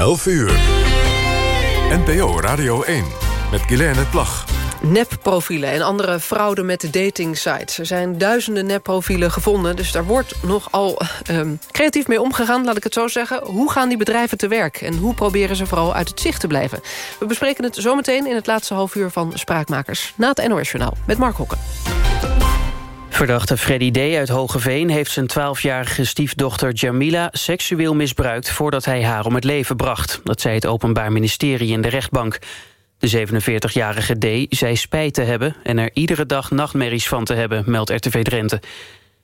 11 uur. NPO Radio 1 met Guilaine Plag. Nepprofielen en andere fraude met datingsites. Er zijn duizenden nepprofielen gevonden, dus daar wordt nogal um, creatief mee omgegaan, laat ik het zo zeggen. Hoe gaan die bedrijven te werk en hoe proberen ze vooral uit het zicht te blijven? We bespreken het zometeen in het laatste half uur van Spraakmakers. Na het NOS Journaal met Mark Hokken. Verdachte Freddy D. uit Hogeveen heeft zijn 12-jarige stiefdochter Jamila seksueel misbruikt voordat hij haar om het leven bracht. Dat zei het Openbaar Ministerie in de rechtbank. De 47-jarige D. zei spijt te hebben en er iedere dag nachtmerries van te hebben, meldt RTV Drenthe.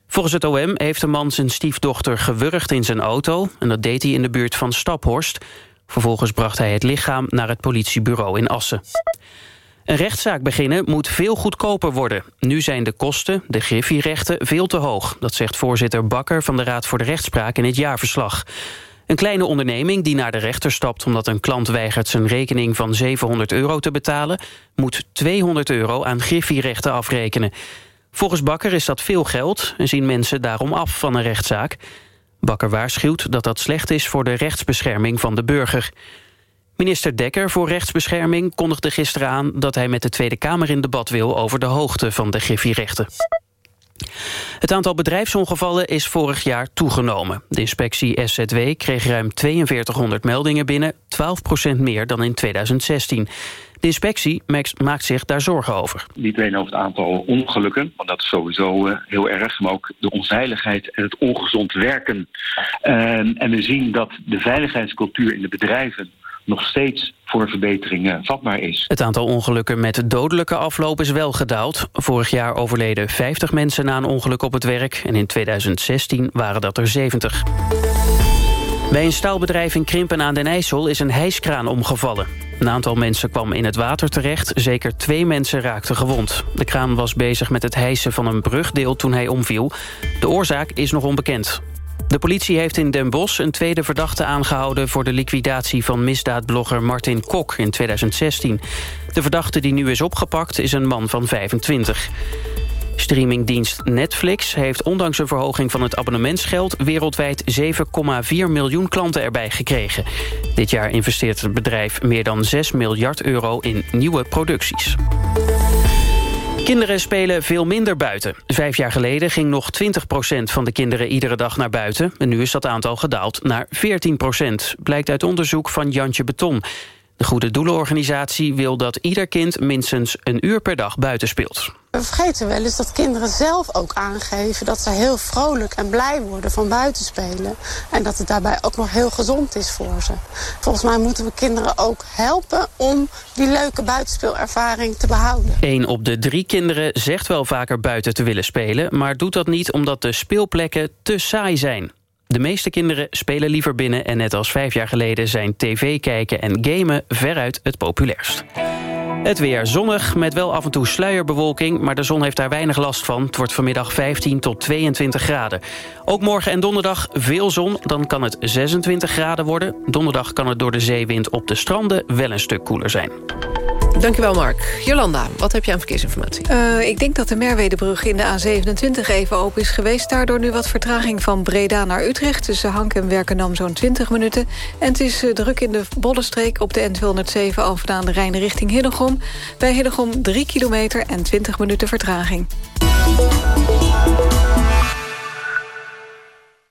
Volgens het OM heeft de man zijn stiefdochter gewurgd in zijn auto... en dat deed hij in de buurt van Staphorst. Vervolgens bracht hij het lichaam naar het politiebureau in Assen. Een rechtszaak beginnen moet veel goedkoper worden. Nu zijn de kosten, de griffierechten, veel te hoog. Dat zegt voorzitter Bakker van de Raad voor de Rechtspraak in het jaarverslag. Een kleine onderneming die naar de rechter stapt... omdat een klant weigert zijn rekening van 700 euro te betalen... moet 200 euro aan griffierechten afrekenen. Volgens Bakker is dat veel geld en zien mensen daarom af van een rechtszaak. Bakker waarschuwt dat dat slecht is voor de rechtsbescherming van de burger. Minister Dekker voor Rechtsbescherming kondigde gisteren aan... dat hij met de Tweede Kamer in debat wil over de hoogte van de griffierechten. Het aantal bedrijfsongevallen is vorig jaar toegenomen. De inspectie SZW kreeg ruim 4200 meldingen binnen, 12% meer dan in 2016. De inspectie maakt zich daar zorgen over. Niet alleen over het aantal ongelukken, want dat is sowieso uh, heel erg... maar ook de onveiligheid en het ongezond werken. Uh, en we zien dat de veiligheidscultuur in de bedrijven nog steeds voor verbeteringen vatbaar is. Het aantal ongelukken met dodelijke afloop is wel gedaald. Vorig jaar overleden 50 mensen na een ongeluk op het werk... en in 2016 waren dat er 70. Bij een staalbedrijf in Krimpen aan den IJssel is een hijskraan omgevallen. Een aantal mensen kwam in het water terecht, zeker twee mensen raakten gewond. De kraan was bezig met het hijsen van een brugdeel toen hij omviel. De oorzaak is nog onbekend. De politie heeft in Den Bosch een tweede verdachte aangehouden... voor de liquidatie van misdaadblogger Martin Kok in 2016. De verdachte die nu is opgepakt is een man van 25. Streamingdienst Netflix heeft ondanks een verhoging van het abonnementsgeld... wereldwijd 7,4 miljoen klanten erbij gekregen. Dit jaar investeert het bedrijf meer dan 6 miljard euro in nieuwe producties. Kinderen spelen veel minder buiten. Vijf jaar geleden ging nog 20% van de kinderen iedere dag naar buiten. En nu is dat aantal gedaald naar 14% blijkt uit onderzoek van Jantje Beton. De Goede Doelenorganisatie wil dat ieder kind minstens een uur per dag buiten speelt. We vergeten wel eens dat kinderen zelf ook aangeven... dat ze heel vrolijk en blij worden van buitenspelen. En dat het daarbij ook nog heel gezond is voor ze. Volgens mij moeten we kinderen ook helpen... om die leuke buitenspeelervaring te behouden. Een op de drie kinderen zegt wel vaker buiten te willen spelen... maar doet dat niet omdat de speelplekken te saai zijn. De meeste kinderen spelen liever binnen... en net als vijf jaar geleden zijn tv kijken en gamen veruit het populairst. Het weer zonnig, met wel af en toe sluierbewolking... maar de zon heeft daar weinig last van. Het wordt vanmiddag 15 tot 22 graden. Ook morgen en donderdag veel zon, dan kan het 26 graden worden. Donderdag kan het door de zeewind op de stranden wel een stuk koeler zijn. Dankjewel, Mark. Jolanda, wat heb je aan verkeersinformatie? Uh, ik denk dat de Merwedebrug in de A27 even open is geweest. Daardoor nu wat vertraging van Breda naar Utrecht. Tussen Hank en Werkendam zo'n 20 minuten. En het is uh, druk in de Bollenstreek op de N207 Alphen aan de Rijn richting Hillegom. Bij Hillegom 3 kilometer en 20 minuten vertraging.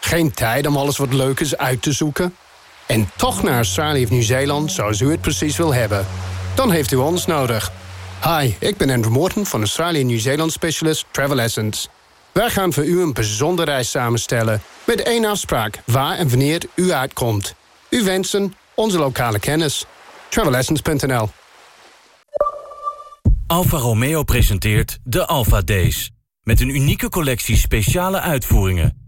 Geen tijd om alles wat leuk is uit te zoeken? En toch naar Australië of Nieuw-Zeeland zoals u het precies wil hebben? Dan heeft u ons nodig. Hi, ik ben Andrew Morton van Australië Nieuw-Zeeland Specialist Travel Essence. Wij gaan voor u een bijzondere reis samenstellen... met één afspraak waar en wanneer u uitkomt. U wensen, onze lokale kennis. Travelessence.nl Alfa Romeo presenteert de Alfa Days. Met een unieke collectie speciale uitvoeringen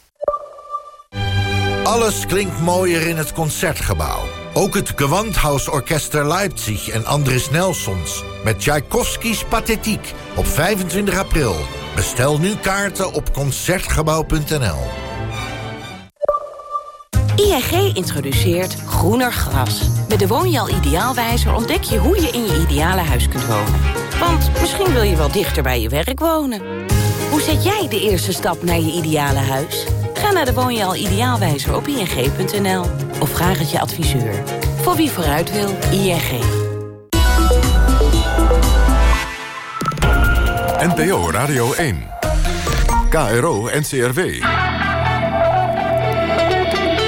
Alles klinkt mooier in het Concertgebouw. Ook het Gewandhausorchester Leipzig en Andris Nelsons... met Tchaikovskis Pathetiek op 25 april. Bestel nu kaarten op Concertgebouw.nl. ING introduceert groener gras. Met de Woonjaal Ideaalwijzer ontdek je hoe je in je ideale huis kunt wonen. Want misschien wil je wel dichter bij je werk wonen. Hoe zet jij de eerste stap naar je ideale huis? Ga naar de Woonjaal Ideaalwijzer op ing.nl of vraag het je adviseur. Voor wie vooruit wil, ING. NPO Radio 1. KRO NCRW.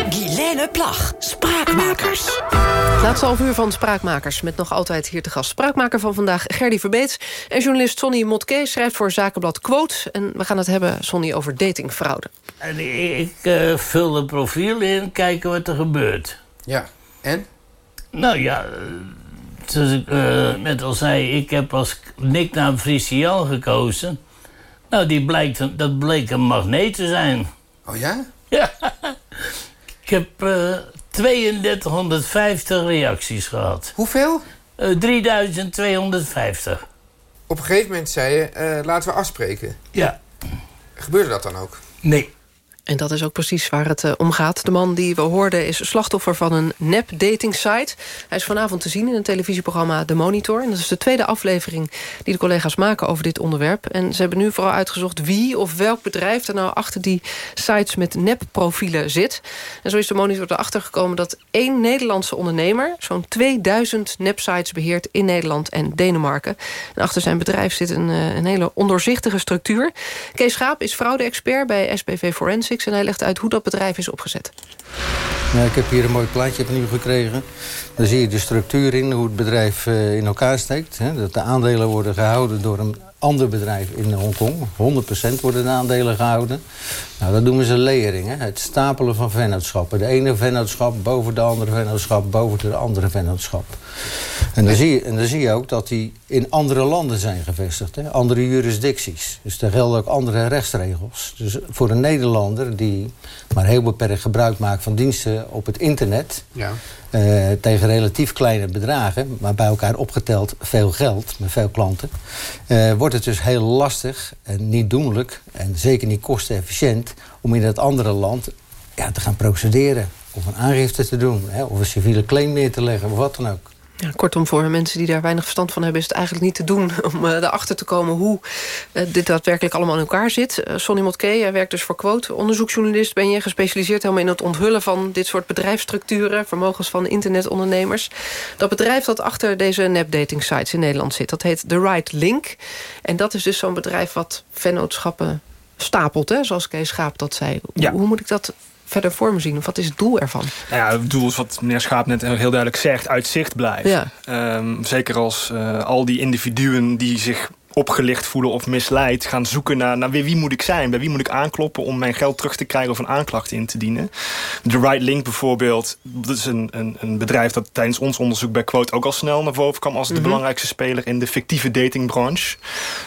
Guilaine Plag, Spraakmakers. Laatste half uur van Spraakmakers, met nog altijd hier te gast. Spraakmaker van vandaag, Gerdy Verbeets. En journalist Sonny Motke schrijft voor Zakenblad Quote. En we gaan het hebben, Sonny, over datingfraude. En ik uh, vul een profiel in, kijken wat er gebeurt. Ja, en? Nou ja, zoals ik uh, net al zei, ik heb als nicknaam Frisiel gekozen. Nou, die blijkt, dat bleek een magneet te zijn. Oh ja? Ja. Ik heb uh, 3250 reacties gehad. Hoeveel? Uh, 3250. Op een gegeven moment zei je, uh, laten we afspreken. Ja. Gebeurde dat dan ook? Nee. En dat is ook precies waar het uh, om gaat. De man die we hoorden is slachtoffer van een nep-dating site. Hij is vanavond te zien in het televisieprogramma De Monitor. En dat is de tweede aflevering die de collega's maken over dit onderwerp. En ze hebben nu vooral uitgezocht wie of welk bedrijf... er nou achter die sites met nep-profielen zit. En zo is De Monitor erachter gekomen dat één Nederlandse ondernemer... zo'n 2000 nep-sites beheert in Nederland en Denemarken. En achter zijn bedrijf zit een, uh, een hele ondoorzichtige structuur. Kees Schaap is fraude-expert bij SPV Forensic en hij legt uit hoe dat bedrijf is opgezet. Ja, ik heb hier een mooi plaatje u gekregen. Daar zie je de structuur in, hoe het bedrijf uh, in elkaar steekt. Hè. Dat de aandelen worden gehouden door een ander bedrijf in Hongkong. 100% worden de aandelen gehouden. Nou, dat noemen ze layering, hè. het stapelen van vennootschappen. De ene vennootschap boven de andere vennootschap, boven de andere vennootschap. En dan, zie je, en dan zie je ook dat die in andere landen zijn gevestigd. Hè? Andere jurisdicties. Dus daar gelden ook andere rechtsregels. Dus voor een Nederlander die maar heel beperkt gebruik maakt van diensten op het internet... Ja. Uh, tegen relatief kleine bedragen, maar bij elkaar opgeteld veel geld, met veel klanten... Uh, wordt het dus heel lastig en niet doenlijk en zeker niet kostenefficiënt... om in dat andere land ja, te gaan procederen of een aangifte te doen... Hè, of een civiele claim neer te leggen of wat dan ook. Ja, kortom, voor mensen die daar weinig verstand van hebben... is het eigenlijk niet te doen om uh, erachter te komen... hoe uh, dit daadwerkelijk allemaal in elkaar zit. Uh, Sonny Motke, jij werkt dus voor Quote. Onderzoeksjournalist ben je gespecialiseerd helemaal in het onthullen... van dit soort bedrijfsstructuren, vermogens van internetondernemers. Dat bedrijf dat achter deze nep-dating sites in Nederland zit... dat heet The Right Link. En dat is dus zo'n bedrijf wat vennootschappen stapelt, hè, zoals Kees Schaap dat zei. Ja. Hoe moet ik dat verder voor me zien? Of wat is het doel ervan? Nou ja, het doel is wat meneer Schaap net heel duidelijk zegt, uit zicht blijven. Ja. Um, zeker als uh, al die individuen die zich opgelicht voelen of misleid... gaan zoeken naar, naar wie, wie moet ik zijn? Bij wie moet ik aankloppen om mijn geld terug te krijgen... of een aanklacht in te dienen? The Right Link bijvoorbeeld, dat is een, een, een bedrijf... dat tijdens ons onderzoek bij Quote ook al snel naar boven kwam... als de mm -hmm. belangrijkste speler in de fictieve datingbranche.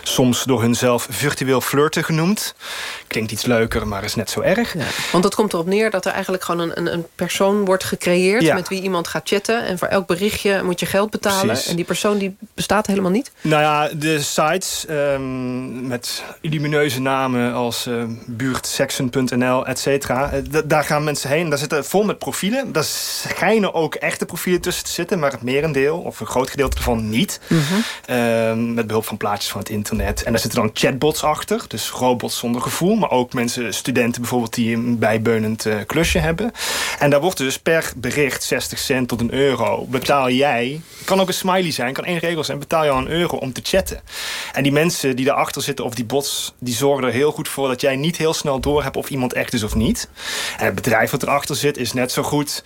Soms door hunzelf virtueel flirten genoemd. Klinkt iets leuker, maar is net zo erg. Ja, want dat komt erop neer dat er eigenlijk gewoon een, een persoon wordt gecreëerd... Ja. met wie iemand gaat chatten. En voor elk berichtje moet je geld betalen. Precies. En die persoon die bestaat helemaal niet? Nou ja, de site Um, met lumineuze namen als uh, buurtsection.nl, et cetera. Uh, daar gaan mensen heen. Daar zitten vol met profielen. Daar schijnen ook echte profielen tussen te zitten... maar het merendeel, of een groot gedeelte ervan, niet. Mhm. Mm -hmm. uh, met behulp van plaatjes van het internet. En daar zitten dan chatbots achter. Dus robots zonder gevoel. Maar ook mensen, studenten bijvoorbeeld... die een bijbeunend uh, klusje hebben. En daar wordt dus per bericht 60 cent tot een euro... betaal jij... kan ook een smiley zijn, kan één regel en betaal jou een euro om te chatten. En die mensen die daarachter zitten of die bots, die zorgen er heel goed voor dat jij niet heel snel doorhebt of iemand echt is of niet. En het bedrijf wat erachter zit is net zo goed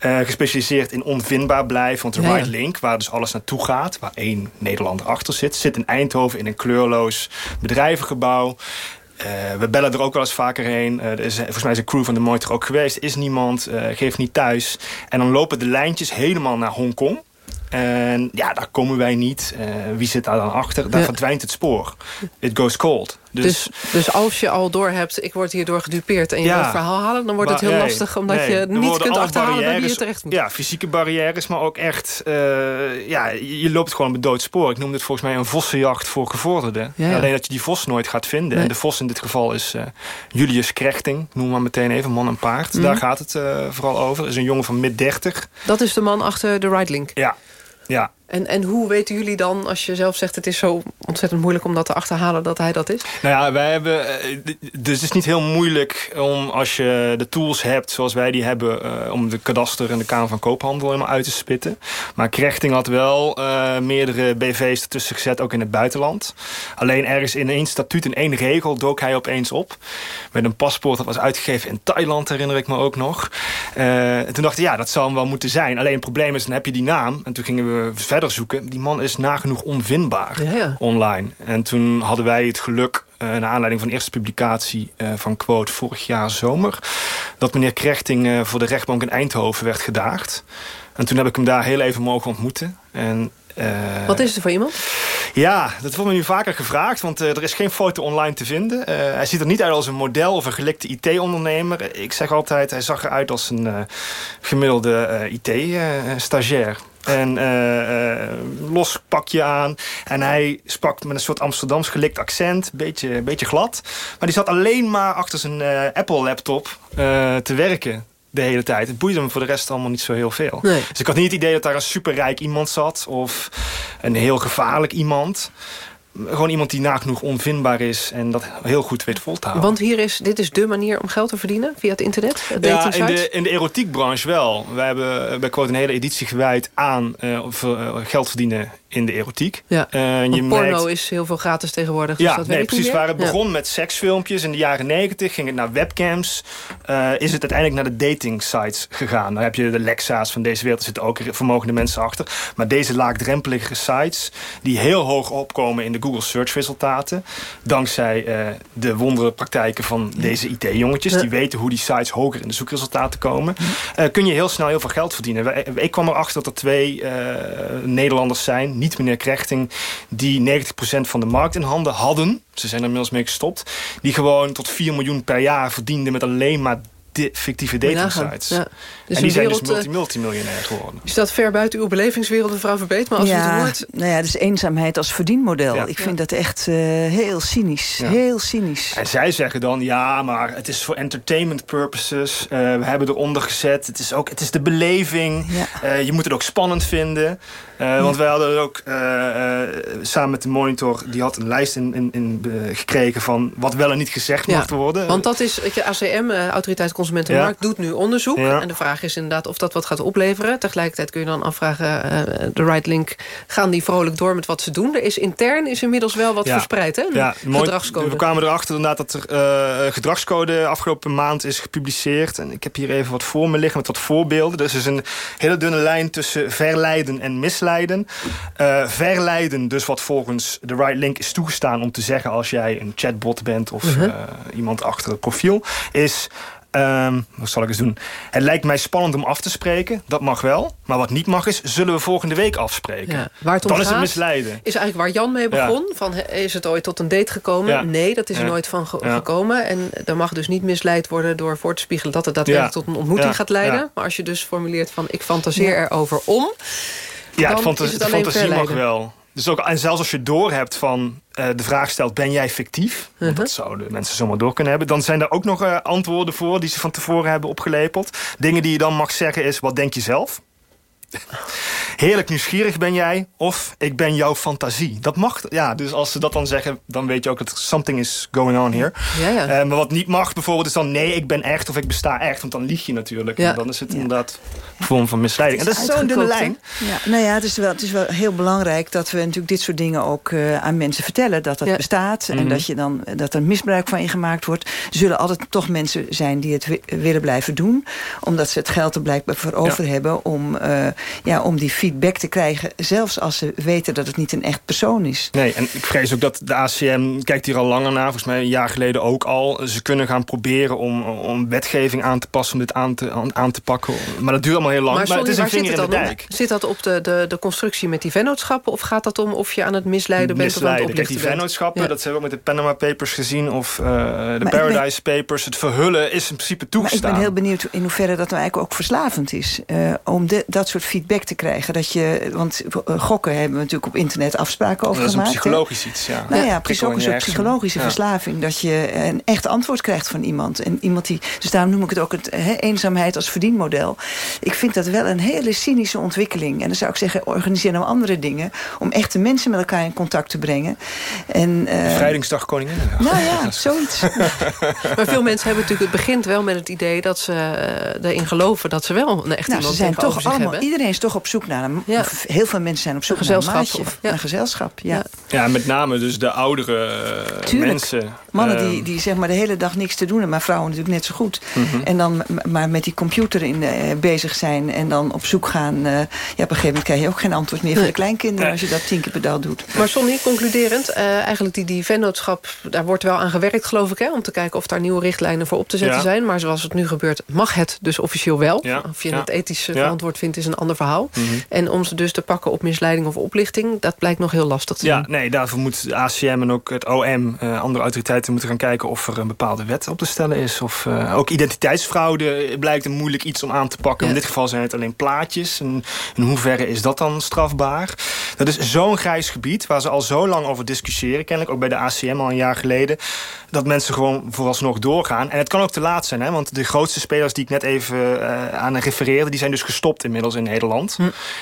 uh, gespecialiseerd in onvindbaar blijven. Want de Ja. Right Link, waar dus alles naartoe gaat... waar één Nederlander achter zit... zit in Eindhoven in een kleurloos bedrijvengebouw. Eh, we bellen er ook wel eens vaker heen. Eh, er is, volgens mij is een crew van de Mooi er ook geweest. Is niemand, eh, geeft niet thuis. En dan lopen de lijntjes helemaal naar Hongkong. En ja, daar komen wij niet. Eh, wie zit daar dan achter? Daar Ja. verdwijnt het spoor. It goes cold. Dus, Dus, dus als je al doorhebt, ik word hierdoor gedupeerd... en je Ja. wil het verhaal halen, dan wordt het heel nee, lastig... omdat nee, je niet kunt achterhalen bij wie je terecht moet. Ja, fysieke barrières, maar ook echt... eh, ja, je loopt gewoon op het dood spoor. Ik noemde het volgens mij een vossenjacht voor gevorderden. Ja. Alleen dat je die vos nooit gaat vinden. Nee. En de vos in dit geval is eh, Julius Krechting. Noem maar meteen even, man en paard. Mhm. Daar gaat het vooral over. is een jongen van mid 30. Dat is de man achter de Right Link. Ja, ja. En, en hoe weten jullie dan, als je zelf zegt... het is zo ontzettend moeilijk om dat te achterhalen dat hij dat is? Nou ja, wij hebben. eh, Dus het is niet heel moeilijk om als je de tools hebt zoals wij die hebben. eh, om de kadaster en de Kamer van Koophandel helemaal uit te spitten. Maar Krechting had wel eh, meerdere BV's ertussen gezet, ook in het buitenland. Alleen ergens in één statuut, in één regel, dook hij opeens op. Met een paspoort dat was uitgegeven in Thailand, herinner ik me ook nog. En toen dachten we, ja, dat zou hem wel moeten zijn. Alleen het probleem is, dan heb je die naam. En toen gingen we verder zoeken. Die man is nagenoeg onvindbaar Ja, ja. online. En toen hadden wij het geluk, eh naar aanleiding van de eerste publicatie eh, van Quote vorig jaar zomer, dat meneer Krechting eh, voor de rechtbank in Eindhoven werd gedaagd. En toen heb ik hem daar heel even mogen ontmoeten. En, Wat is het voor iemand? ja, dat wordt me nu vaker gevraagd, want er is geen foto online te vinden. Hij ziet er niet uit als een model of een gelikte IT-ondernemer. Ik zeg altijd, hij zag eruit als een gemiddelde IT-stagiair. En eh, eh, los pakje aan. En hij sprak met een soort Amsterdams gelikt accent. Beetje, beetje glad. Maar die zat alleen maar achter zijn eh, Apple-laptop eh, te werken. De hele tijd. Het boeide hem voor de rest allemaal niet zo heel veel. Nee. Dus ik had niet het idee dat daar een superrijk iemand zat. Of een heel gevaarlijk iemand. Gewoon iemand die nagenoeg onvindbaar is. En dat heel goed weet vol te houden. Want hier is, dit is dé manier om geld te verdienen via het internet? Ja, dating in de, in de erotiekbranche wel. We hebben bij Quote een hele editie gewijd aan eh, eh, geld verdienen in de erotiek. Ja, Eh, je porno merkt- is heel veel gratis tegenwoordig. Dus ja, dat nee, precies. Waar het Ja. begon met seksfilmpjes in de jaren negentig, ging het naar webcams. eh, is het uiteindelijk naar de dating sites gegaan. Dan heb je de Lexa's van deze wereld, er zitten ook vermogende mensen achter. Maar deze laagdrempelige sites, die heel hoog opkomen in de Google search resultaten. Dankzij eh, de wonderpraktijken van deze IT-jongetjes. Die weten hoe die sites hoger in de zoekresultaten komen. eh, kun je heel snel heel veel geld verdienen. Wij- Ik kwam erachter dat er twee eh, Nederlanders zijn, niet meneer Krechting, die 90% van de markt in handen hadden. Ze zijn er inmiddels mee gestopt. Die gewoon tot 4 miljoen per jaar verdienden met alleen maar fictieve Moet je dating nagaan. sites. Ja. Dus en die zijn wereld, dus eh, multi multimiljonair geworden. Is dat ver buiten uw belevingswereld, mevrouw Verbeet? Maar als u het ja, hoort... nou ja, dus eenzaamheid als verdienmodel. Ja. Ik vind dat echt eh, heel cynisch. Ja. Heel cynisch. En zij zeggen dan, ja, maar het is voor entertainment purposes. Eh, we hebben eronder gezet. Het is, ook, het is de beleving. Eh, je moet het ook spannend vinden. Eh, Want wij hadden ook eh, eh, samen met de monitor... die had een lijst in, in, in, eh, gekregen van wat wel en niet gezegd Ja, mag worden. Want dat is, weet je, ACM, eh, Autoriteit Consumentenmarkt, Ja. doet nu onderzoek. Ja. En de vraag is inderdaad of dat wat gaat opleveren. Tegelijkertijd kun je dan afvragen, eh, de Right Link, gaan die vrolijk door met wat ze doen? Er is intern is inmiddels wel wat Ja. verspreid, hè? Ja, mooi. gedragscode. We kwamen erachter inderdaad dat er eh, gedragscode afgelopen maand is gepubliceerd. En ik heb hier even wat voor me liggen met wat voorbeelden. Er is dus een hele dunne lijn tussen verleiden en misleiden. Eh, verleiden, dus wat volgens de Right Link is toegestaan om te zeggen... als jij een chatbot bent of Mhm. iemand achter het profiel... is... ehm, wat zal ik eens doen? Het lijkt mij spannend om af te spreken. Dat mag wel. Maar wat niet mag is, zullen we volgende week afspreken. Ja, waar het om Dan is het misleiden. Is eigenlijk waar Jan mee Ja. begon. Van, is het ooit tot een date gekomen? Ja. Nee, dat is er nooit van ge- gekomen. En er mag dus niet misleid worden door voor te spiegelen... dat het daadwerkelijk tot een ontmoeting gaat leiden. Maar als je dus formuleert van ik fantaseer erover om... Ja, dan het is het de fantasie mag wel. Dus ook, en zelfs als je doorhebt van eh, de vraag stelt, ben jij fictief? Want Mhm. dat zouden mensen zomaar door kunnen hebben. Dan zijn er ook nog eh, antwoorden voor die ze van tevoren hebben opgelepeld. Dingen die je dan mag zeggen is, wat denk je zelf? Heerlijk nieuwsgierig ben jij... of ik ben jouw fantasie. Dat mag, ja, dus als ze dat dan zeggen... dan weet je ook dat something is going on here. Ja, ja. Eh, maar wat niet mag bijvoorbeeld is dan... nee, ik ben echt of ik besta echt. Want dan lieg je natuurlijk. Ja. En dan is het inderdaad een vorm van misleiding. En dat is zo'n dunne lijn. Ja, nou ja, het is, wel, het is wel heel belangrijk dat we natuurlijk dit soort dingen ook eh, aan mensen vertellen. Dat dat Ja. bestaat en Mhm. dat, je dan, dat er misbruik van je gemaakt wordt. Er zullen altijd toch mensen zijn die het wi- willen blijven doen. Omdat ze het geld er blijkbaar voor over hebben om, eh, ja, om die feedback te krijgen. Zelfs als ze weten dat het niet een echt persoon is. Nee, en ik vrees ook dat de ACM kijkt hier al langer naar. Volgens mij een jaar geleden ook al. Ze kunnen gaan proberen om, om wetgeving aan te passen... om dit aan te, aan, aan te pakken. Maar dat duurt allemaal heel lang. Maar, sorry, het is een waar zit vinger in het de dan dijk. om? Zit dat op de, de, de constructie met die vennootschappen... of gaat dat om of je aan het misleiden bent of aan het oplichten die bent? vennootschappen, Ja. dat hebben we ook met de Panama Papers gezien... of eh, de Paradise Papers. Het verhullen is in principe Maar ik toegestaan. ben heel benieuwd in hoeverre dat nou eigenlijk ook verslavend is. eh, om de, dat soort feedback te krijgen. Dat je, want eh, gokken hebben we natuurlijk op internet afspraken over dat is een gemaakt. psychologisch iets, ja. Nou ja, precies ook een soort psychologische Ja. verslaving. Dat je een echt antwoord krijgt van iemand. En iemand die, dus daarom noem ik het ook het hè, eenzaamheid als verdienmodel. Ik vind dat wel een hele cynische ontwikkeling. En dan zou ik zeggen, organiseer nou andere dingen... om echte mensen met elkaar in contact te brengen. En, eh, Bevrijdingsdag Koninginnedag. nou ja, zoiets. Maar veel mensen hebben natuurlijk... het begint wel met het idee dat ze eh, erin geloven... dat ze wel een echt Nou, iemand ze zijn tegenover toch zich allemaal, hebben. iedereen is toch op zoek naar een... Ja. Heel veel mensen zijn op zoek Een naar een maatje. of- ja. Een gezelschap, ja. Ja, met name dus de oudere eh, Tuurlijk. mensen. Mannen Ehm, die, die zeg maar de hele dag niks te doen hebben, maar vrouwen natuurlijk net zo goed. Mhm. En dan maar met die computer in, eh, bezig zijn en dan op zoek gaan. eh, ja, op een gegeven moment krijg je ook geen antwoord meer van de kleinkinderen als je dat tien keer per dag doet. Maar Sonny, concluderend, eh, eigenlijk die, die vennootschap... daar wordt wel aan gewerkt, geloof ik, hè, om te kijken of daar nieuwe richtlijnen voor op te zetten Ja. zijn. Maar zoals het nu gebeurt, mag het dus officieel wel. Ja, Of je ja. het ethisch Ja. verantwoord vindt, is een ander verhaal. Mhm. En om ze dus te pakken op misleiding of oplichting... dat blijkt nog heel lastig te Ja, doen. nee, daarvoor moet de ACM en ook het OM, eh, andere autoriteiten moeten gaan kijken of er een bepaalde wet op te stellen is. Of eh, ook identiteitsfraude blijkt een moeilijk iets om aan te pakken. Ja. In dit geval zijn het alleen plaatjes. En in hoeverre is dat dan strafbaar? Dat is zo'n grijs gebied waar ze al zo lang over discussiëren, kennelijk ook bij de ACM al een jaar geleden, dat mensen gewoon vooralsnog doorgaan. En het kan ook te laat zijn, hè, want de grootste spelers die ik net even eh, aan refereerde, die zijn dus gestopt inmiddels in Nederland.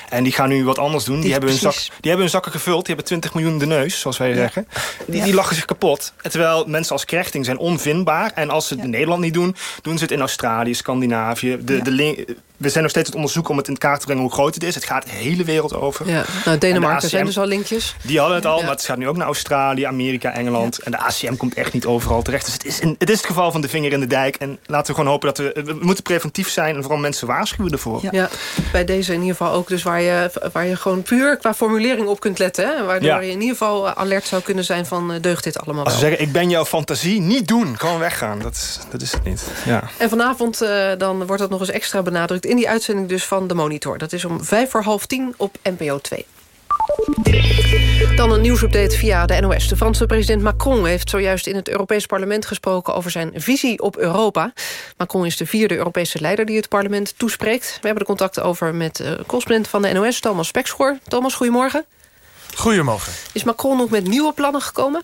En die gaan nu wat anders doen. Die, Die- hebben hun, zak, die hebben hun zakken gevuld. Die hebben 20 miljoen de neus, zoals wij zeggen. Die, Ja. die lachen zich kapot. Terwijl mensen als Krechting zijn onvindbaar. En als ze het in Nederland niet doen, doen ze het in Australië, Scandinavië. De, de link- we zijn nog steeds aan het onderzoeken om het in kaart te brengen hoe groot het is. Het gaat de hele wereld over. Ja. Nou, En Denemarken de zijn dus al linkjes. Die hadden het al, Ja. maar het gaat nu ook naar Australië, Amerika, Engeland. En de ACM komt echt niet overal terecht. Dus het is, het is het geval van de vinger in de dijk. En laten we gewoon hopen dat we... We moeten preventief zijn en vooral mensen waarschuwen ervoor. Ja. bij deze in ieder geval ook dus waar je, waar je gewoon puur qua formulering op kunt letten. Hè? Waardoor Ja. je in ieder geval eh, alert zou kunnen zijn van eh, deugt dit allemaal Als ze zeggen, ik ben jouw fantasie, niet doen. Gewoon weggaan. Dat is, dat is het niet. Ja. En vanavond eh, dan wordt dat nog eens extra benadrukt... in die uitzending dus van De Monitor. Dat is om vijf voor half tien op NPO 2. Dan een nieuwsupdate via de NOS. De Franse president Macron heeft zojuist in het Europees Parlement gesproken... over zijn visie op Europa. Macron is de vierde Europese leider die het parlement toespreekt. We hebben de contacten over met uh, correspondent van de NOS, Thomas Spekschoor. Thomas, goedemorgen. Goedemorgen. Is Macron nog met nieuwe plannen gekomen?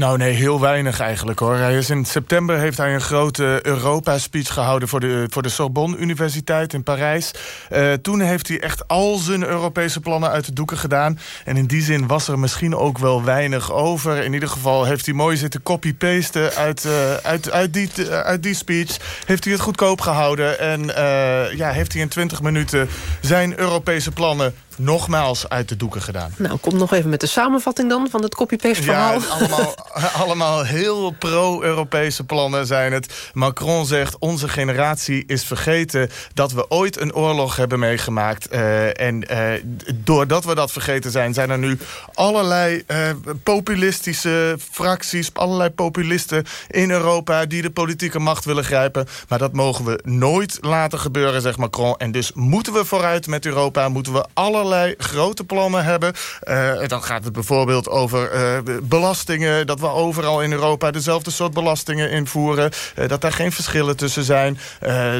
Nou nee, heel weinig eigenlijk hoor. Hij is in september heeft hij een grote Europa-speech gehouden... voor de, voor de Sorbonne Universiteit in Parijs. Uh, toen heeft hij echt al zijn Europese plannen uit de doeken gedaan. En in die zin was er misschien ook wel weinig over. In ieder geval heeft hij mooi zitten copy-pasten uit, uh, uit, uit, die, uh, uit die speech. Heeft hij het goedkoop gehouden. En ja, heeft hij in 20 minuten zijn Europese plannen nogmaals uit de doeken gedaan. Nou, kom nog even met de samenvatting dan van het copy-paste verhaal. Ja, allemaal, allemaal heel pro-Europese plannen zijn het. Macron zegt, onze generatie is vergeten dat we ooit een oorlog hebben meegemaakt. Uh, en uh, doordat we dat vergeten zijn, zijn er nu allerlei uh, populistische fracties, allerlei populisten in Europa die de politieke macht willen grijpen. Maar dat mogen we nooit laten gebeuren, zegt Macron. En dus moeten we vooruit met Europa, moeten we allerlei allerlei grote plannen hebben. Uh, dan gaat het bijvoorbeeld over uh, belastingen. Dat we overal in Europa dezelfde soort belastingen invoeren. Uh, dat daar geen verschillen tussen zijn.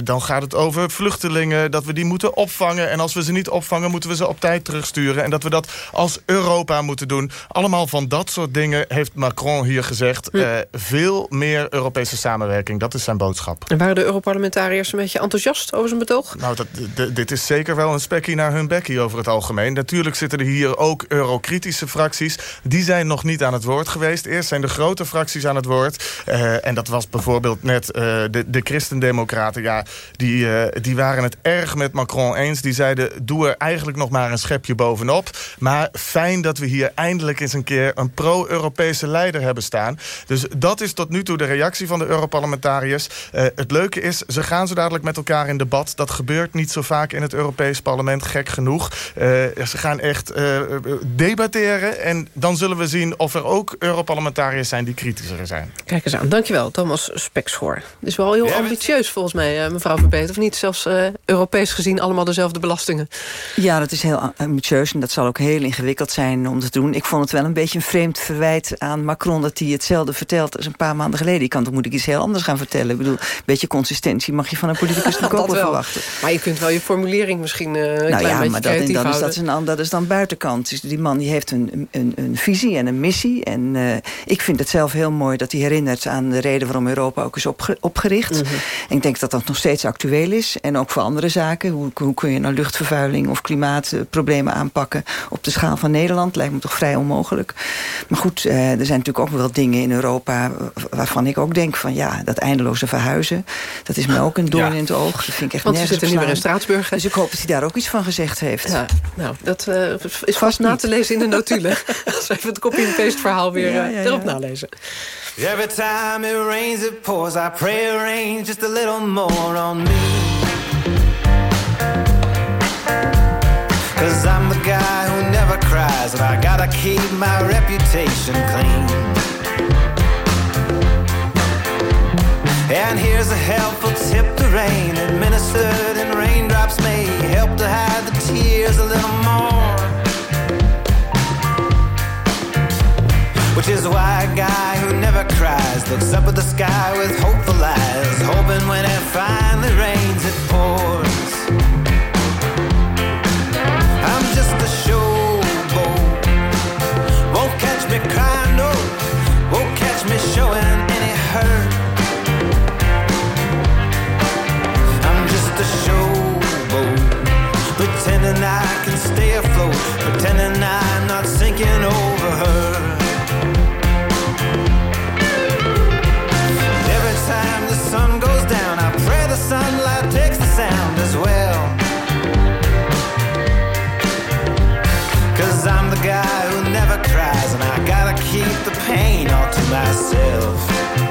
dan gaat het over vluchtelingen. Dat we die moeten opvangen. En als we ze niet opvangen, moeten we ze op tijd terugsturen. En dat we dat als Europa moeten doen. Allemaal van dat soort dingen heeft Macron hier gezegd. Hm. veel meer Europese samenwerking. Dat is zijn boodschap. En waren de Europarlementariërs een beetje enthousiast over zijn betoog? Nou, dat, dit is zeker wel een spekkie naar hun bekkie over het algemeen. Natuurlijk zitten er hier ook eurokritische fracties. Die zijn nog niet aan het woord geweest. Eerst zijn de grote fracties aan het woord. Uh, en dat was bijvoorbeeld net uh, de, de christendemocraten. Ja, die, uh, die waren het erg met Macron eens. Die zeiden, doe er eigenlijk nog maar een schepje bovenop. Maar fijn dat we hier eindelijk eens een keer... een pro-Europese leider hebben staan. Dus dat is tot nu toe de reactie van de Europarlementariërs. het leuke is, ze gaan zo dadelijk met elkaar in debat. Dat gebeurt niet zo vaak in het Europees parlement, gek genoeg. Ze gaan echt debatteren. En dan zullen we zien of er ook Europarlementariërs zijn die kritischer zijn. Kijk eens aan. Dankjewel, Thomas Spekschoor. Het is wel heel ambitieus volgens mij, uh, mevrouw Verbeet. Of niet? Zelfs uh, Europees gezien allemaal dezelfde belastingen. Ja, dat is heel ambitieus. En dat zal ook heel ingewikkeld zijn om te doen. Ik vond het wel een beetje een vreemd verwijt aan Macron... dat hij hetzelfde vertelt als een paar maanden geleden. Ik kan toch moet ik iets heel anders gaan vertellen. Ik bedoel, een beetje consistentie mag je van een politicus natuurlijk ook wel verwachten. Maar je kunt wel je formulering misschien uh, een nou, klein ja, beetje maar dat, dat, is, dat, is een, dat is dan buitenkant. Dus die man die heeft een, een, een visie en een missie. En uh, ik vind het zelf heel mooi dat hij herinnert aan de reden waarom Europa ook is opge opgericht. Mm -hmm. Ik denk dat dat nog steeds actueel is. En ook voor andere zaken. Hoe, hoe kun je nou luchtvervuiling of klimaatproblemen aanpakken op de schaal van Nederland? Lijkt me toch vrij onmogelijk. Maar goed, uh, er zijn natuurlijk ook wel dingen in Europa waarvan ik ook denk van ja, dat eindeloze verhuizen. Dat is me ook een doorn ja. in het oog. Dat vind ik echt Want nergens zitten nu weer in Straatsburg. Dus ik hoop dat hij daar ook iets van gezegd heeft. Ja, nou, dat uh, is vast na te lezen in de notulen. Als we even het copy-and-paste verhaal weer ja, ja, erop nalezen. Every time it rains, it pours. I pray it rains just a little more on me. Cause I'm the guy who never cries, and I gotta keep my reputation clean. And here's a helpful tip to rain, administered in raindrops may help to hide the tears a little more. Which is why a guy who never cries looks up at the sky with hopeful eyes, hoping when it finally rains, it pours. I'm just a showboat. Won't catch me crying, no. Won't catch me showing any hurt. Pretending I can stay afloat. Pretending I'm not sinking over her. Every time the sun goes down, I pray the sunlight takes the sound as well. Cause I'm the guy who never cries, and I gotta keep the pain all to myself.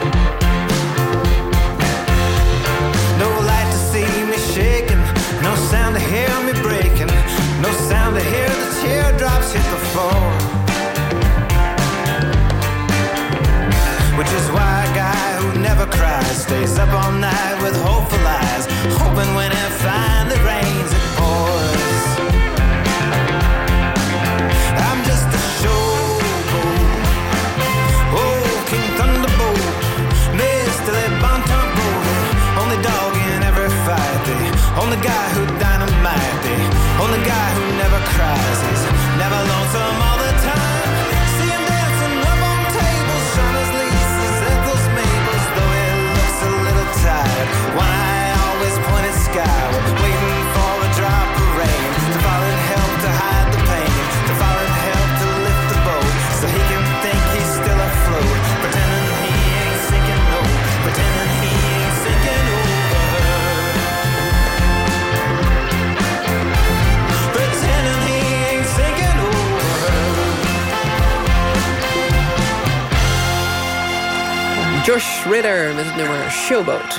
Showboat.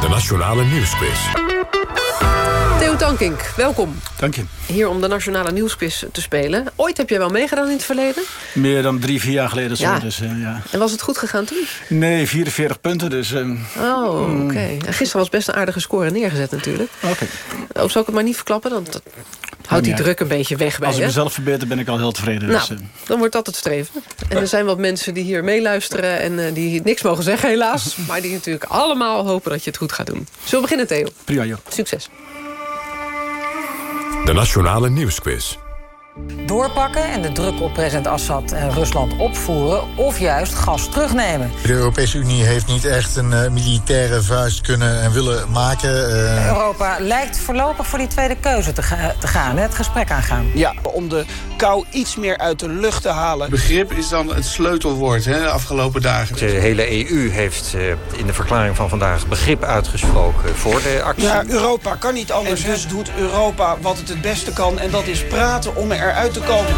De Nationale Nieuwsquiz. Theo Tankink, welkom. Dank je. Hier om de Nationale Nieuwsquiz te spelen. Ooit heb jij wel meegedaan in het verleden? Meer dan drie, vier jaar geleden. Zo, Ja. Dus, eh, ja. En was het goed gegaan toen? Nee, 44 punten. Dus, eh, Oh, oké. mm. En Gisteren was best een aardige score neergezet natuurlijk. Oké. Of zal ik het maar niet verklappen? Dan dat houdt die druk een beetje weg bij Als ik mezelf verbeter ben ik al heel tevreden. Nou, dus, eh, dan wordt dat het streven. En er zijn wat mensen die hier meeluisteren... en eh, die niks mogen zeggen helaas. Maar die natuurlijk allemaal hopen dat je het goed gaat doen. Zullen we beginnen, Theo? prima, joh. Succes. De Nationale Nieuwsquiz. Doorpakken en de druk op president Assad en Rusland opvoeren... of juist gas terugnemen. De Europese Unie heeft niet echt een uh, militaire vuist kunnen en willen maken. Uh... Europa lijkt voorlopig voor die tweede keuze te, ga te gaan, hè? het gesprek aangaan. Ja, om de kou iets meer uit de lucht te halen. Begrip is dan het sleutelwoord hè, de afgelopen dagen. De hele EU heeft uh, in de verklaring van vandaag begrip uitgesproken voor de actie. Ja, Europa kan niet anders. En dus doet Europa wat het het beste kan. En dat is praten om eruit te komen.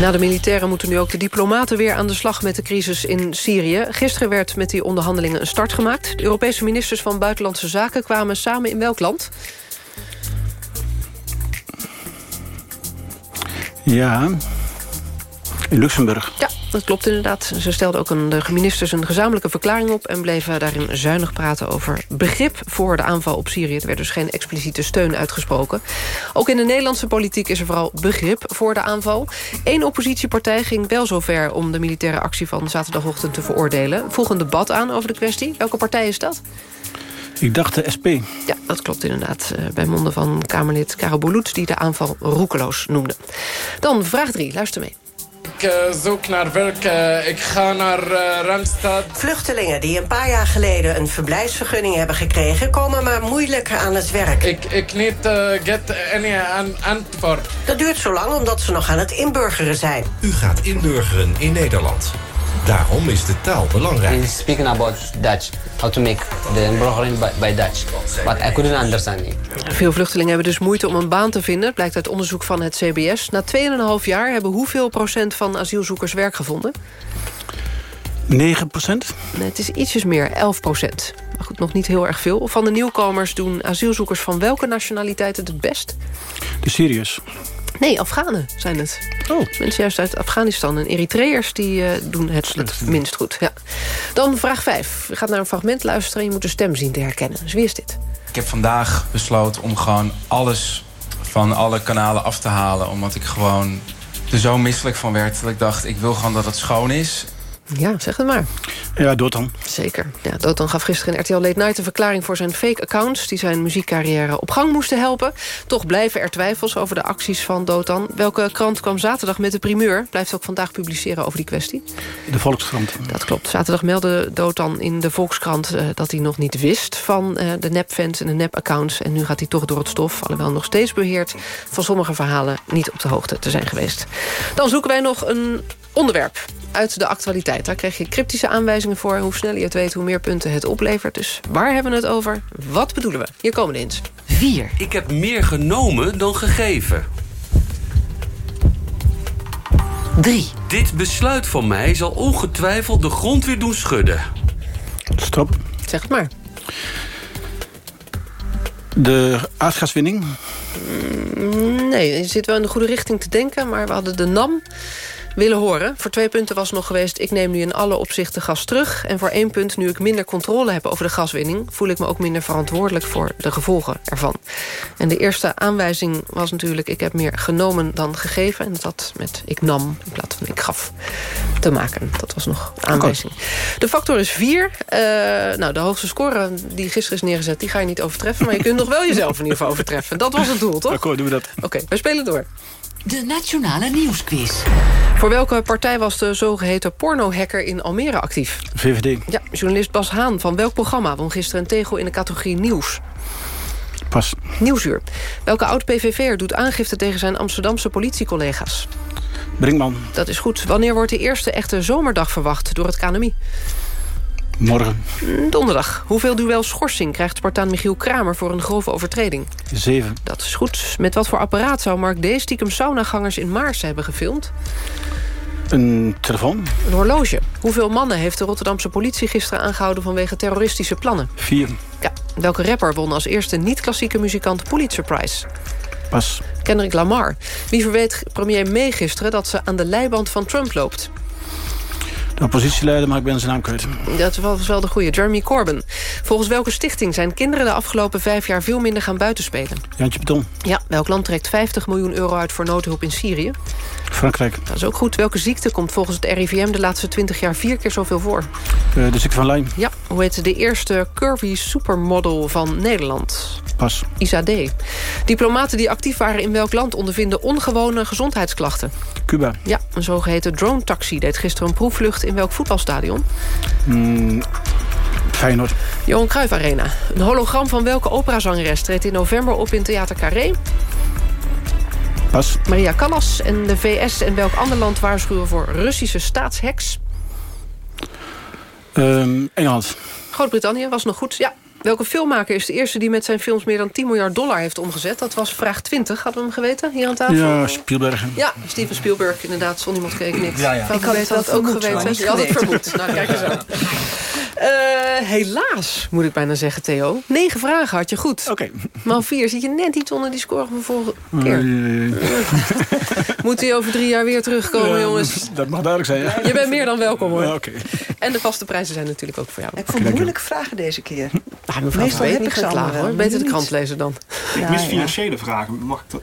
Na de militairen moeten nu ook de diplomaten weer aan de slag met de crisis in Syrië. Gisteren werd met die onderhandelingen een start gemaakt. De Europese ministers van Buitenlandse Zaken kwamen samen in welk land? Ja, in Luxemburg. Ja, dat klopt inderdaad. Ze stelden ook een, de ministers een gezamenlijke verklaring op... en bleven daarin zuinig praten over begrip voor de aanval op Syrië. Er werd dus geen expliciete steun uitgesproken. Ook in de Nederlandse politiek is er vooral begrip voor de aanval. Eén oppositiepartij ging wel zover om de militaire actie van zaterdagochtend te veroordelen. Vroeg een debat aan over de kwestie. Welke partij is dat? Ik dacht de SP. Ja, dat klopt inderdaad. Bij monden van Kamerlid Karel Boulout... die de aanval roekeloos noemde. Dan vraag 3, luister mee. Ik uh, zoek naar werk. Uh, ik ga naar uh, Randstad. Vluchtelingen die een paar jaar geleden een verblijfsvergunning hebben gekregen... komen maar moeilijk aan het werk. Ik, ik niet get any antwoord. Dat duurt zo lang omdat ze nog aan het inburgeren zijn. U gaat inburgeren in Nederland. Daarom is de taal belangrijk. He's speaking about Dutch, how to make the inburgering by, by Dutch. But I couldn't understand it. Veel vluchtelingen hebben dus moeite om een baan te vinden. blijkt uit onderzoek van het CBS. Na 2,5 jaar hebben hoeveel procent van asielzoekers werk gevonden? 9 procent? Nee, het is ietsjes meer, 11 procent. Maar goed, nog niet heel erg veel. Van de nieuwkomers doen asielzoekers van welke nationaliteit het het best? De Syriërs. Nee, Afghanen zijn het. Oh. Mensen juist uit Afghanistan en Eritreërs die uh, doen het het minst goed. Ja. Dan vraag 5. Je gaat naar een fragment luisteren en je moet de stem zien te herkennen. Dus wie is dit? Ik heb vandaag besloten om gewoon alles van alle kanalen af te halen. Omdat ik gewoon er zo misselijk van werd. Dat ik dacht, ik wil gewoon dat het schoon is. Ja, zeg het maar. Ja, Dotan. Zeker. Ja, Dotan gaf gisteren in RTL Late Night een verklaring voor zijn fake accounts... die zijn muziekcarrière op gang moesten helpen. Toch blijven er twijfels over de acties van Dotan. Welke krant kwam zaterdag met de primeur? Blijft ook vandaag publiceren over die kwestie. De Volkskrant. Dat klopt. Zaterdag meldde Dotan in de Volkskrant uh, dat hij nog niet wist... van uh, de nepfans en de nepaccounts. En nu gaat hij toch door het stof, alhoewel nog steeds beheerd... van sommige verhalen niet op de hoogte te zijn geweest. Dan zoeken wij nog een onderwerp uit de actualiteit. Daar krijg je cryptische aanwijzingen voor. Hoe sneller je het weet, hoe meer punten het oplevert. Dus waar hebben we het over? Wat bedoelen we? Hier komen de hints. 4. Ik heb meer genomen dan gegeven. 3. Dit besluit van mij zal ongetwijfeld de grond weer doen schudden. Stop. Zeg het maar. De aardgaswinning? Mm, nee, je zit wel in de goede richting te denken... maar we hadden de NAM willen horen. Voor twee punten was nog geweest... ik neem nu in alle opzichten gas terug. En voor één punt, nu ik minder controle heb over de gaswinning... voel ik me ook minder verantwoordelijk voor de gevolgen ervan. En de eerste aanwijzing was natuurlijk... ik heb meer genomen dan gegeven. En dat had met ik nam in plaats van ik gaf te maken. Dat was nog een aanwijzing. De factor is vier. Uh, nou, de hoogste score die gisteren is neergezet... die ga je niet overtreffen. Maar je kunt nog wel jezelf in ieder geval overtreffen. Dat was het doel, toch? Akkoord, doen we dat. Oké, okay, wij spelen door. De Nationale Nieuwsquiz. Voor welke partij was de zogeheten porno-hacker in Almere actief? VVD. Ja, journalist Bas Haan van welk programma won gisteren een tegel in de categorie nieuws? Pas. Nieuwsuur. Welke oud-PVV'er doet aangifte tegen zijn Amsterdamse politiecollega's? Brinkman. Dat is goed. Wanneer wordt de eerste echte zomerdag verwacht door het KNMI? Morgen. Donderdag. Hoeveel duel schorsing krijgt Spartaan Michiel Kramer... voor een grove overtreding? Zeven. Dat is goed. Met wat voor apparaat zou Mark D. stiekem saunagangers in Maars hebben gefilmd? Een telefoon. Een horloge. Hoeveel mannen heeft de Rotterdamse politie gisteren aangehouden... vanwege terroristische plannen? Vier. Ja. Welke rapper won als eerste niet-klassieke muzikant Pulitzer Prize? Pas. Kendrick Lamar. Wie verweet premier May gisteren dat ze aan de leiband van Trump loopt? De oppositieleider, maar ik ben zijn naam kwijt. Dat was wel de goede. Jeremy Corbyn. Volgens welke stichting zijn kinderen de afgelopen vijf jaar... veel minder gaan buitenspelen? Jantje Beton. Ja, welk land trekt 50 miljoen euro uit voor noodhulp in Syrië? Frankrijk. Dat is ook goed. Welke ziekte komt volgens het RIVM de laatste 20 jaar vier keer zoveel voor? Uh, de ziekte van Lyme. Ja. Hoe heet de eerste curvy supermodel van Nederland? Pas. Isa D. Diplomaten die actief waren in welk land ondervinden ongewone gezondheidsklachten? Cuba. Ja, een zogeheten drone-taxi deed gisteren een proefvlucht in welk voetbalstadion? Mm, Feyenoord. Johan Cruijff Arena. Een hologram van welke operazangeres treedt in november op in Theater Carré? Pas. Maria Callas en de VS en welk ander land waarschuwen voor Russische staatsheks? Ehm, Engeland. Groot-Brittannië was nog goed, ja. Welke filmmaker is de eerste die met zijn films meer dan 10 miljard dollar heeft omgezet? Dat was vraag 20, hadden we hem geweten hier aan tafel? Ja, Spielberg. Ja, Steven Spielberg, inderdaad. Zonder iemand keek niks. Ja, ja. Ik had het het ook geweten. Je had het vermoed. Nou, kijk eens aan. Eh, helaas, moet ik bijna zeggen, Theo. Negen vragen had je goed. Oké. Maar vier zit je net iets onder die score van vorige keer. Moet hij over drie jaar weer terugkomen, Ja, jongens? Dat mag duidelijk zijn, ja. Je bent meer dan welkom, hoor. Ja. En de vaste prijzen zijn natuurlijk ook voor jou. Ik vond moeilijke vragen deze keer. Ah, mevrouw Meestal heb ik ze wel. hoor. Beter de krant lezen dan. Ik mis ja. financiële vragen. Mag ik dat?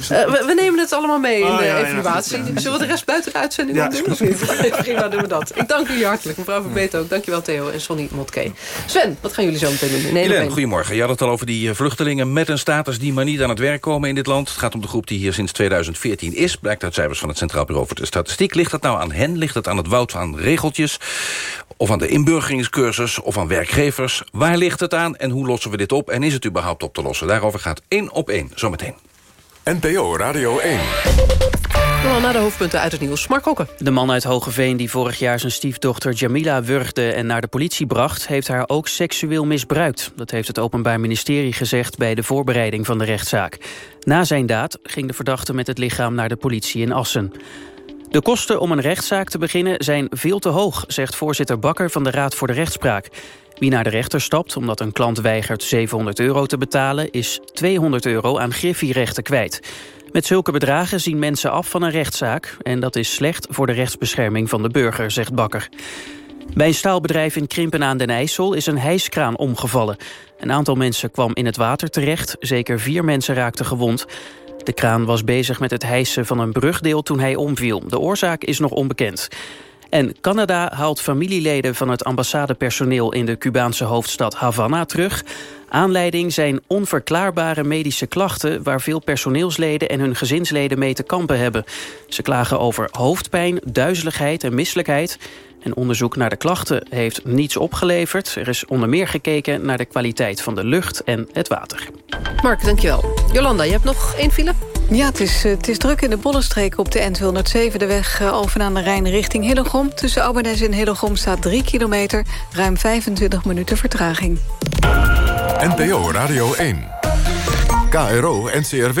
Eh, we, we nemen het allemaal mee in Oh, de ja, evaluatie. ja. Zullen we de rest buiten de uitzending Ja, doen? Of niet? Prima, doen we dat. Ik dank jullie hartelijk. Mevrouw Verbeet ook. Dankjewel Theo en Sonny Motke. Sven, wat gaan jullie zo meteen doen? Nee, Helene, goedemorgen. Je had het al over die eh, vluchtelingen met een status... die maar niet aan het werk komen in dit land. Het gaat om de groep die hier sinds 2014 is. Blijkt uit cijfers van het Centraal Bureau voor de Statistiek. Ligt dat nou aan hen? Ligt het aan het woud van regeltjes? Of aan de inburgeringscursus? Of aan werkgevers? Waar ligt het aan en hoe lossen we dit op? En is het überhaupt op te lossen? Daarover gaat één op één, zometeen. NPO Radio 1. Dan naar de hoofdpunten uit het nieuws. Mark Hokken. De man uit Hogeveen die vorig jaar zijn stiefdochter Jamila wurgde en naar de politie bracht... heeft haar ook seksueel misbruikt. Dat heeft het Openbaar Ministerie gezegd bij de voorbereiding van de rechtszaak. Na zijn daad ging de verdachte met het lichaam naar de politie in Assen. De kosten om een rechtszaak te beginnen zijn veel te hoog... zegt voorzitter Bakker van de Raad voor de Rechtspraak. Wie naar de rechter stapt omdat een klant weigert 700 euro te betalen... is 200 euro aan griffierechten kwijt. Met zulke bedragen zien mensen af van een rechtszaak... en dat is slecht voor de rechtsbescherming van de burger, zegt Bakker. Bij een staalbedrijf in Krimpen aan den IJssel is een hijskraan omgevallen. Een aantal mensen kwam in het water terecht, zeker vier mensen raakten gewond. De kraan was bezig met het hijsen van een brugdeel toen hij omviel. De oorzaak is nog onbekend. En Canada haalt familieleden van het ambassadepersoneel... in de Cubaanse hoofdstad Havana terug. Aanleiding zijn onverklaarbare medische klachten... waar veel personeelsleden en hun gezinsleden mee te kampen hebben. Ze klagen over hoofdpijn, duizeligheid en misselijkheid... En onderzoek naar de klachten heeft niets opgeleverd. Er is onder meer gekeken naar de kwaliteit van de lucht en het water. Mark, dankjewel. Jolanda, je hebt nog één file? Ja, het is, eh, het is druk in de Bollenstreek op de N207... de weg eh, Alphen aan de Rijn richting Hillegom. Tussen Oubernes en Hillegom staat 3 kilometer. Ruim 25 minuten vertraging. NPO Radio 1. KRO NCRW.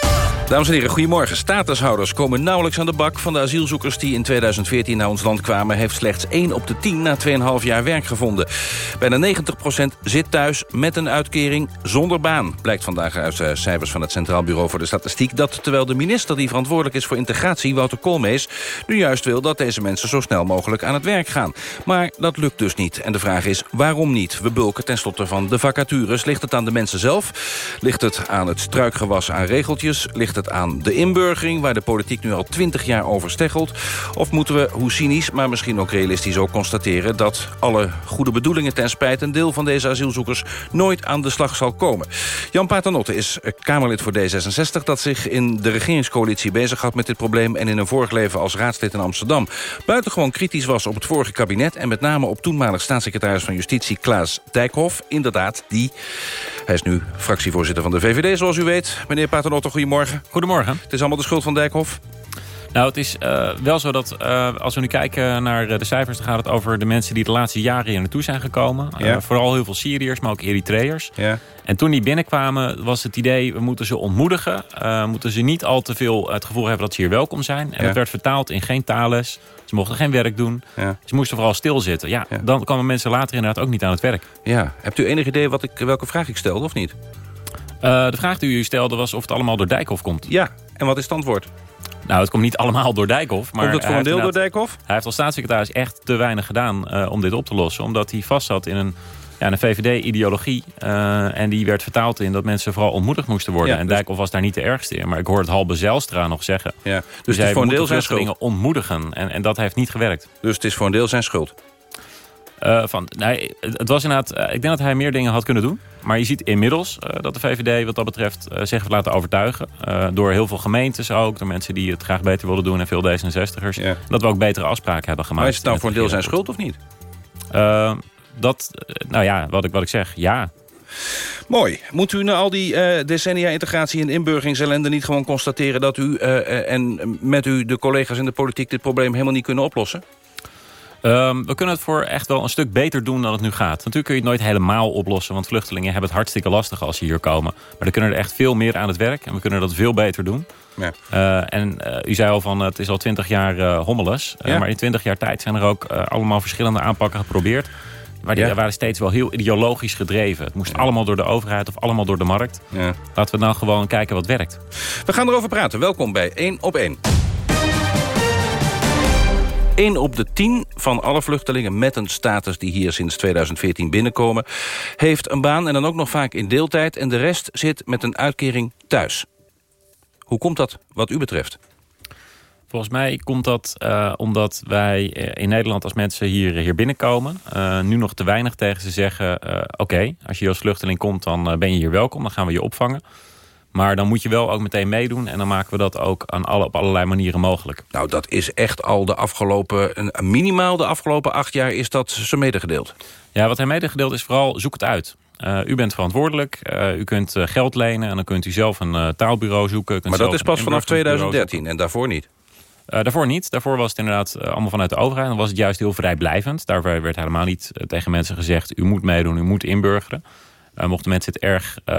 Dames en heren, goedemorgen. Statushouders komen nauwelijks aan de bak van de asielzoekers... die in 2014 naar ons land kwamen... heeft slechts 1 op de 10 na 2,5 jaar werk gevonden. Bijna 90% zit thuis met een uitkering zonder baan. Blijkt vandaag uit uh, cijfers van het Centraal Bureau voor de Statistiek... dat terwijl de minister die verantwoordelijk is voor integratie... Wouter Koolmees, nu juist wil dat deze mensen... zo snel mogelijk aan het werk gaan. Maar dat lukt dus niet. En de vraag is, waarom niet? We bulken tenslotte van de vacatures. Ligt het aan de mensen zelf? Ligt het aan het struikgewas aan regeltjes? Ligt het aan de inburgering, waar de politiek nu al twintig jaar over steggelt? Of moeten we, hoe cynisch, maar misschien ook realistisch ook constateren... dat alle goede bedoelingen ten spijt een deel van deze asielzoekers... nooit aan de slag zal komen? Jan Paternotte is Kamerlid voor D66... dat zich in de regeringscoalitie bezighoudt met dit probleem... en in een vorig leven als raadslid in Amsterdam... buitengewoon kritisch was op het vorige kabinet... en met name op toenmalig staatssecretaris van Justitie Klaas Dijkhoff. Inderdaad, die... Hij is nu fractievoorzitter van de VVD, zoals u weet. Meneer Paternotte, goedemorgen. Goedemorgen. Het is allemaal de schuld van Dijkhoff? Nou, het is uh, wel zo dat uh, als we nu kijken naar de cijfers... dan gaat het over de mensen die de laatste jaren hier naartoe zijn gekomen. Ja. Uh, vooral heel veel Syriërs, maar ook Eritreërs. Ja. En toen die binnenkwamen was het idee... we moeten ze ontmoedigen. Moeten ze niet al te veel het gevoel hebben dat ze hier welkom zijn. En ja. dat werd vertaald in geen taalles. Ze mochten geen werk doen. Ze moesten vooral stilzitten. Ja, ja, dan kwamen mensen later inderdaad ook niet aan het werk. Ja. Hebt u enig idee wat ik, welke vraag ik stelde of niet? De vraag die u stelde was of het allemaal door Dijkhoff komt. Ja, en wat is het antwoord? Nou, het komt niet allemaal door Dijkhoff. Maar komt het voor een deel door Dijkhoff? Hij heeft als staatssecretaris echt te weinig gedaan uh, om dit op te lossen. Omdat hij vast zat in een ja, een VVD-ideologie. Uh, en die werd vertaald in dat mensen vooral ontmoedigd moesten worden. Ja, en dus- Dijkhoff was daar niet de ergste in. Maar ik hoor het Halbe Zelstra nog zeggen. Ja, Dus dus het hij is voor een deel de zijn schuld. ontmoedigen. En, en dat heeft niet gewerkt. Dus het is voor een deel zijn schuld. Eh, van, nee, het was inderdaad, eh, ik denk dat hij meer dingen had kunnen doen. Maar je ziet inmiddels eh, dat de VVD wat dat betreft zich heeft laten overtuigen. Door heel veel gemeentes ook. Door mensen die het graag beter wilden doen. En veel D66'ers. Dat we ook betere afspraken hebben gemaakt. Maar is het nou voor een deel zijn schuld of niet? Dat, nou ja, wat ik, wat ik zeg, ja. Mooi. Moet u na al die decennia integratie en inburgeringsellende niet gewoon constateren... dat u en met u de collega's in de politiek dit probleem helemaal niet kunnen oplossen? Ehm, we kunnen het voor echt wel een stuk beter doen dan het nu gaat. Natuurlijk kun je het nooit helemaal oplossen... want vluchtelingen hebben het hartstikke lastig als ze hier komen. Maar er kunnen er echt veel meer aan het werk... en we kunnen dat veel beter doen. Ja. Eh, en eh, u zei al van het is al twintig jaar eh hommeles. Ja. maar in twintig jaar tijd zijn er ook allemaal verschillende aanpakken geprobeerd. Maar die Ja. waren steeds wel heel ideologisch gedreven. Het moest allemaal door de overheid of allemaal door de markt. Laten we nou gewoon kijken wat werkt. We gaan erover praten. Welkom bij 1 op 1. 1 op de 10 van alle vluchtelingen met een status die hier sinds 2014 binnenkomen... heeft een baan en dan ook nog vaak in deeltijd... en de rest zit met een uitkering thuis. Hoe komt dat wat u betreft? Volgens mij komt dat eh, omdat wij eh, in Nederland als mensen hier, hier binnenkomen... eh, nu nog te weinig tegen ze zeggen... oké, als je als vluchteling komt, dan ben je hier welkom. Dan gaan we je opvangen. Maar dan moet je wel ook meteen meedoen. En dan maken we dat ook aan alle, op allerlei manieren mogelijk. Nou, dat is echt al de afgelopen... een- minimaal de afgelopen acht jaar is dat ze medegedeeld. Ja, wat hij medegedeeld is vooral zoek het uit. Eh, u bent verantwoordelijk. Eh, u kunt eh, geld lenen en dan kunt u zelf een taalbureau zoeken. Maar dat is pas vanaf inburgeringsbureau 2013 en daarvoor niet. Daarvoor niet. Daarvoor was het inderdaad allemaal vanuit de overheid. Dan was het juist heel vrijblijvend. Daarvoor werd helemaal niet tegen mensen gezegd... u moet meedoen, u moet inburgeren. Eh, mochten mensen het erg... eh,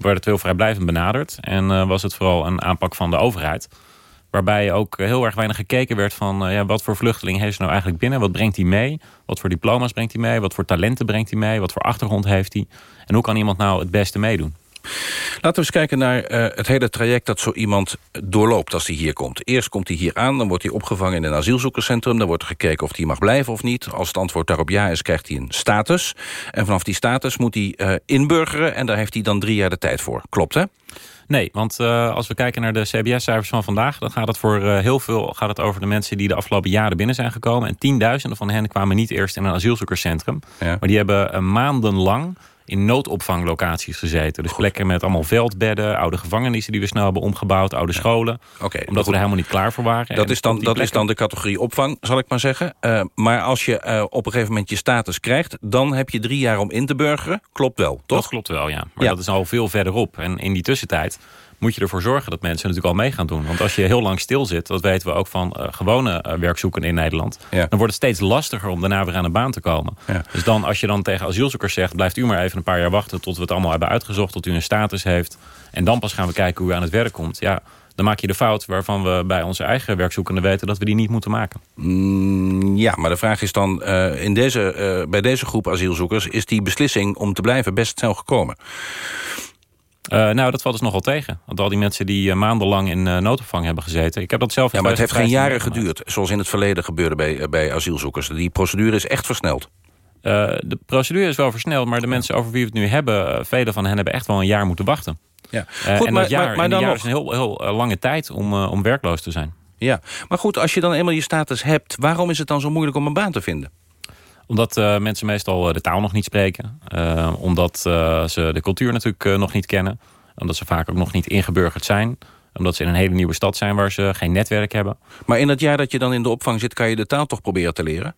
werd het heel vrijblijvend benaderd. En eh, was het vooral een aanpak van de overheid. Waarbij ook heel erg weinig gekeken werd van... ja, wat voor vluchteling heeft ze nou eigenlijk binnen? Wat brengt hij mee? Wat voor diploma's brengt hij mee? Wat voor talenten brengt hij mee? Wat voor achtergrond heeft hij? En hoe kan iemand nou het beste meedoen? Laten we eens kijken naar eh, het hele traject dat zo iemand doorloopt als hij hier komt. Eerst komt hij hier aan, dan wordt hij opgevangen in een asielzoekerscentrum. Dan wordt er gekeken of hij mag blijven of niet. Als het antwoord daarop ja is, krijgt hij een status. En vanaf die status moet hij eh, inburgeren en daar heeft hij dan drie jaar de tijd voor. Klopt, hè? Nee, want eh, als we kijken naar de CBS-cijfers van vandaag... dan gaat het voor heel veel gaat het over de mensen die de afgelopen jaren binnen zijn gekomen. En tienduizenden van hen kwamen niet eerst in een asielzoekerscentrum. Maar die hebben maandenlang in noodopvanglocaties gezeten. Dus plekken met allemaal veldbedden, oude gevangenissen die we snel hebben omgebouwd, oude scholen. omdat we er helemaal niet klaar voor waren. Dat, En is dan, dat is dan de categorie opvang, zal ik maar zeggen. Eh, maar als je eh, op een gegeven moment je status krijgt... dan heb je drie jaar om in te burgeren. Klopt wel, toch? Dat klopt wel, ja. Maar Ja. dat is al veel verderop. En in die tussentijd moet je ervoor zorgen dat mensen natuurlijk al mee gaan doen. Want als je heel lang stil zit, dat weten we ook van eh, gewone eh, werkzoekenden in Nederland... dan wordt het steeds lastiger om daarna weer aan een baan te komen. Dus dan, als je dan tegen asielzoekers zegt... blijft u maar even een paar jaar wachten tot we het allemaal hebben uitgezocht... tot u een status heeft. En dan pas gaan we kijken hoe u aan het werk komt. Ja, dan maak je de fout waarvan we bij onze eigen werkzoekenden weten... dat we die niet moeten maken. Mm, ja, maar de vraag is dan, eh, in deze, bij deze groep asielzoekers... is die beslissing om te blijven best snel gekomen. Eh, nou, dat valt dus nogal tegen. Want al die mensen die eh, maandenlang in eh, noodopvang hebben gezeten... ik heb dat zelf Ja, maar het heeft geen 2015 jaren geduurd, zoals in het verleden gebeurde bij, bij asielzoekers. Die procedure is echt versneld. De procedure is wel versneld, maar de mensen over wie we het nu hebben... eh, vele van hen hebben echt wel een jaar moeten wachten. Ja. Goed, en maar- dat jaar, maar- dan jaar is een heel, heel lange tijd om, om werkloos te zijn. Ja, maar goed, als je dan eenmaal je status hebt... waarom is het dan zo moeilijk om een baan te vinden? Omdat eh, mensen meestal eh, de taal nog niet spreken. Eh, omdat ze de cultuur natuurlijk nog niet kennen. Omdat ze vaak ook nog niet ingeburgerd zijn. Omdat ze in een hele nieuwe stad zijn waar ze geen netwerk hebben. Maar in dat jaar dat je dan in de opvang zit... kan je de taal toch proberen te leren?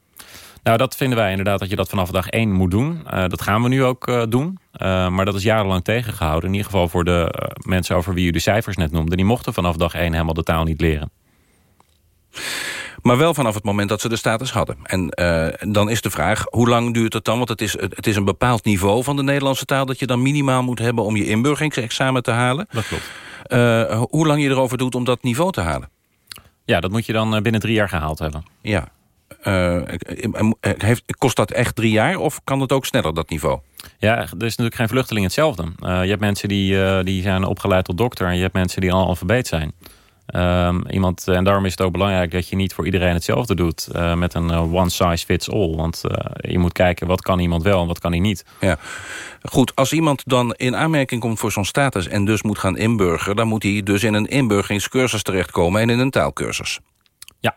Nou, dat vinden wij inderdaad dat je dat vanaf dag één moet doen. Dat gaan we nu ook doen. Maar dat is jarenlang tegengehouden. In ieder geval voor de mensen over wie u de cijfers net noemde. Die mochten vanaf dag één helemaal de taal niet leren. Maar wel vanaf het moment dat ze de status hadden. En eh, dan is de vraag, hoe lang duurt het dan? Want het is, het is een bepaald niveau van de Nederlandse taal... dat je dan minimaal moet hebben om je inburgeringsexamen te halen. Dat klopt. Eh, hoe lang je erover doet om dat niveau te halen? Ja, dat moet je dan eh, binnen drie jaar gehaald hebben. Ja. Heeft, kost dat echt drie jaar of kan het ook sneller, dat niveau? Ja, er is natuurlijk geen vluchteling hetzelfde. Je hebt mensen die, die zijn opgeleid tot dokter... en je hebt mensen die analfabeet zijn. Ehm, iemand, en daarom is het ook belangrijk dat je niet voor iedereen hetzelfde doet. eh, met een eh, one size fits all. Want eh, je moet kijken wat kan iemand wel en wat kan hij niet. Ja. Goed, als iemand dan in aanmerking komt voor zo'n status... en dus moet gaan inburgeren... dan moet hij dus in een inburgeringscursus terechtkomen... en in een taalkursus. Ja.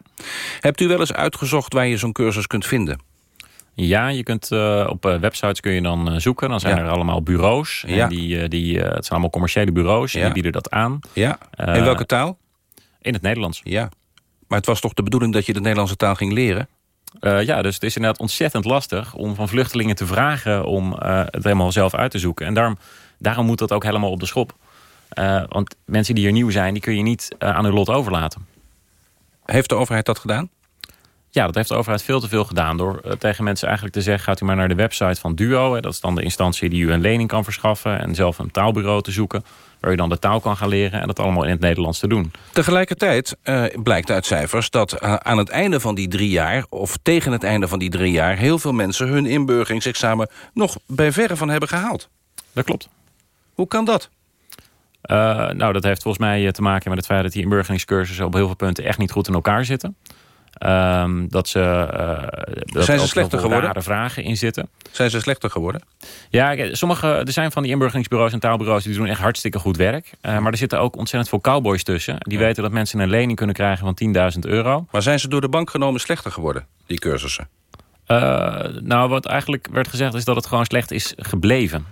Hebt u wel eens uitgezocht waar je zo'n cursus kunt vinden? Ja, je kunt eh, op eh, websites kun je dan eh, zoeken. Dan zijn Ja. er allemaal bureaus. En Ja. die, eh, die, eh, het zijn allemaal commerciële bureaus. En Ja. die bieden dat aan. Ja. Eh, in welke taal? In het Nederlands. Ja. Maar het was toch de bedoeling dat je de Nederlandse taal ging leren? Eh, ja, dus het is inderdaad ontzettend lastig om van vluchtelingen te vragen om eh, het helemaal zelf uit te zoeken. En daarom, daarom moet dat ook helemaal op de schop. Eh, want mensen die hier nieuw zijn, die kun je niet aan hun lot overlaten. Heeft de overheid dat gedaan? Ja, dat heeft de overheid veel te veel gedaan. Door tegen mensen eigenlijk te zeggen... gaat u maar naar de website van Duo. Hè, dat is dan de instantie die u een lening kan verschaffen... en zelf een taalbureau te zoeken... waar u dan de taal kan gaan leren... en dat allemaal in het Nederlands te doen. Tegelijkertijd eh, blijkt uit cijfers dat eh, aan het einde van die drie jaar... of tegen het einde van die drie jaar... heel veel mensen hun inburgeringsexamen nog bij verre van hebben gehaald. Dat klopt. Hoe kan dat? Eh, nou, dat heeft volgens mij te maken met het feit dat die inburgeringscursussen op heel veel punten echt niet goed in elkaar zitten. Ehm, dat ze, eh, dat Zijn ze slechter geworden? rare vragen in zitten. Zijn ze slechter geworden? Ja, sommige, er zijn van die inburgeringsbureaus en taalbureaus... die doen echt hartstikke goed werk. Eh, maar er zitten ook ontzettend veel cowboys tussen. Die weten dat mensen een lening kunnen krijgen van 10.000 euro. Maar zijn ze door de bank genomen slechter geworden, die cursussen? Eh, nou, wat eigenlijk werd gezegd is dat het gewoon slecht is gebleven.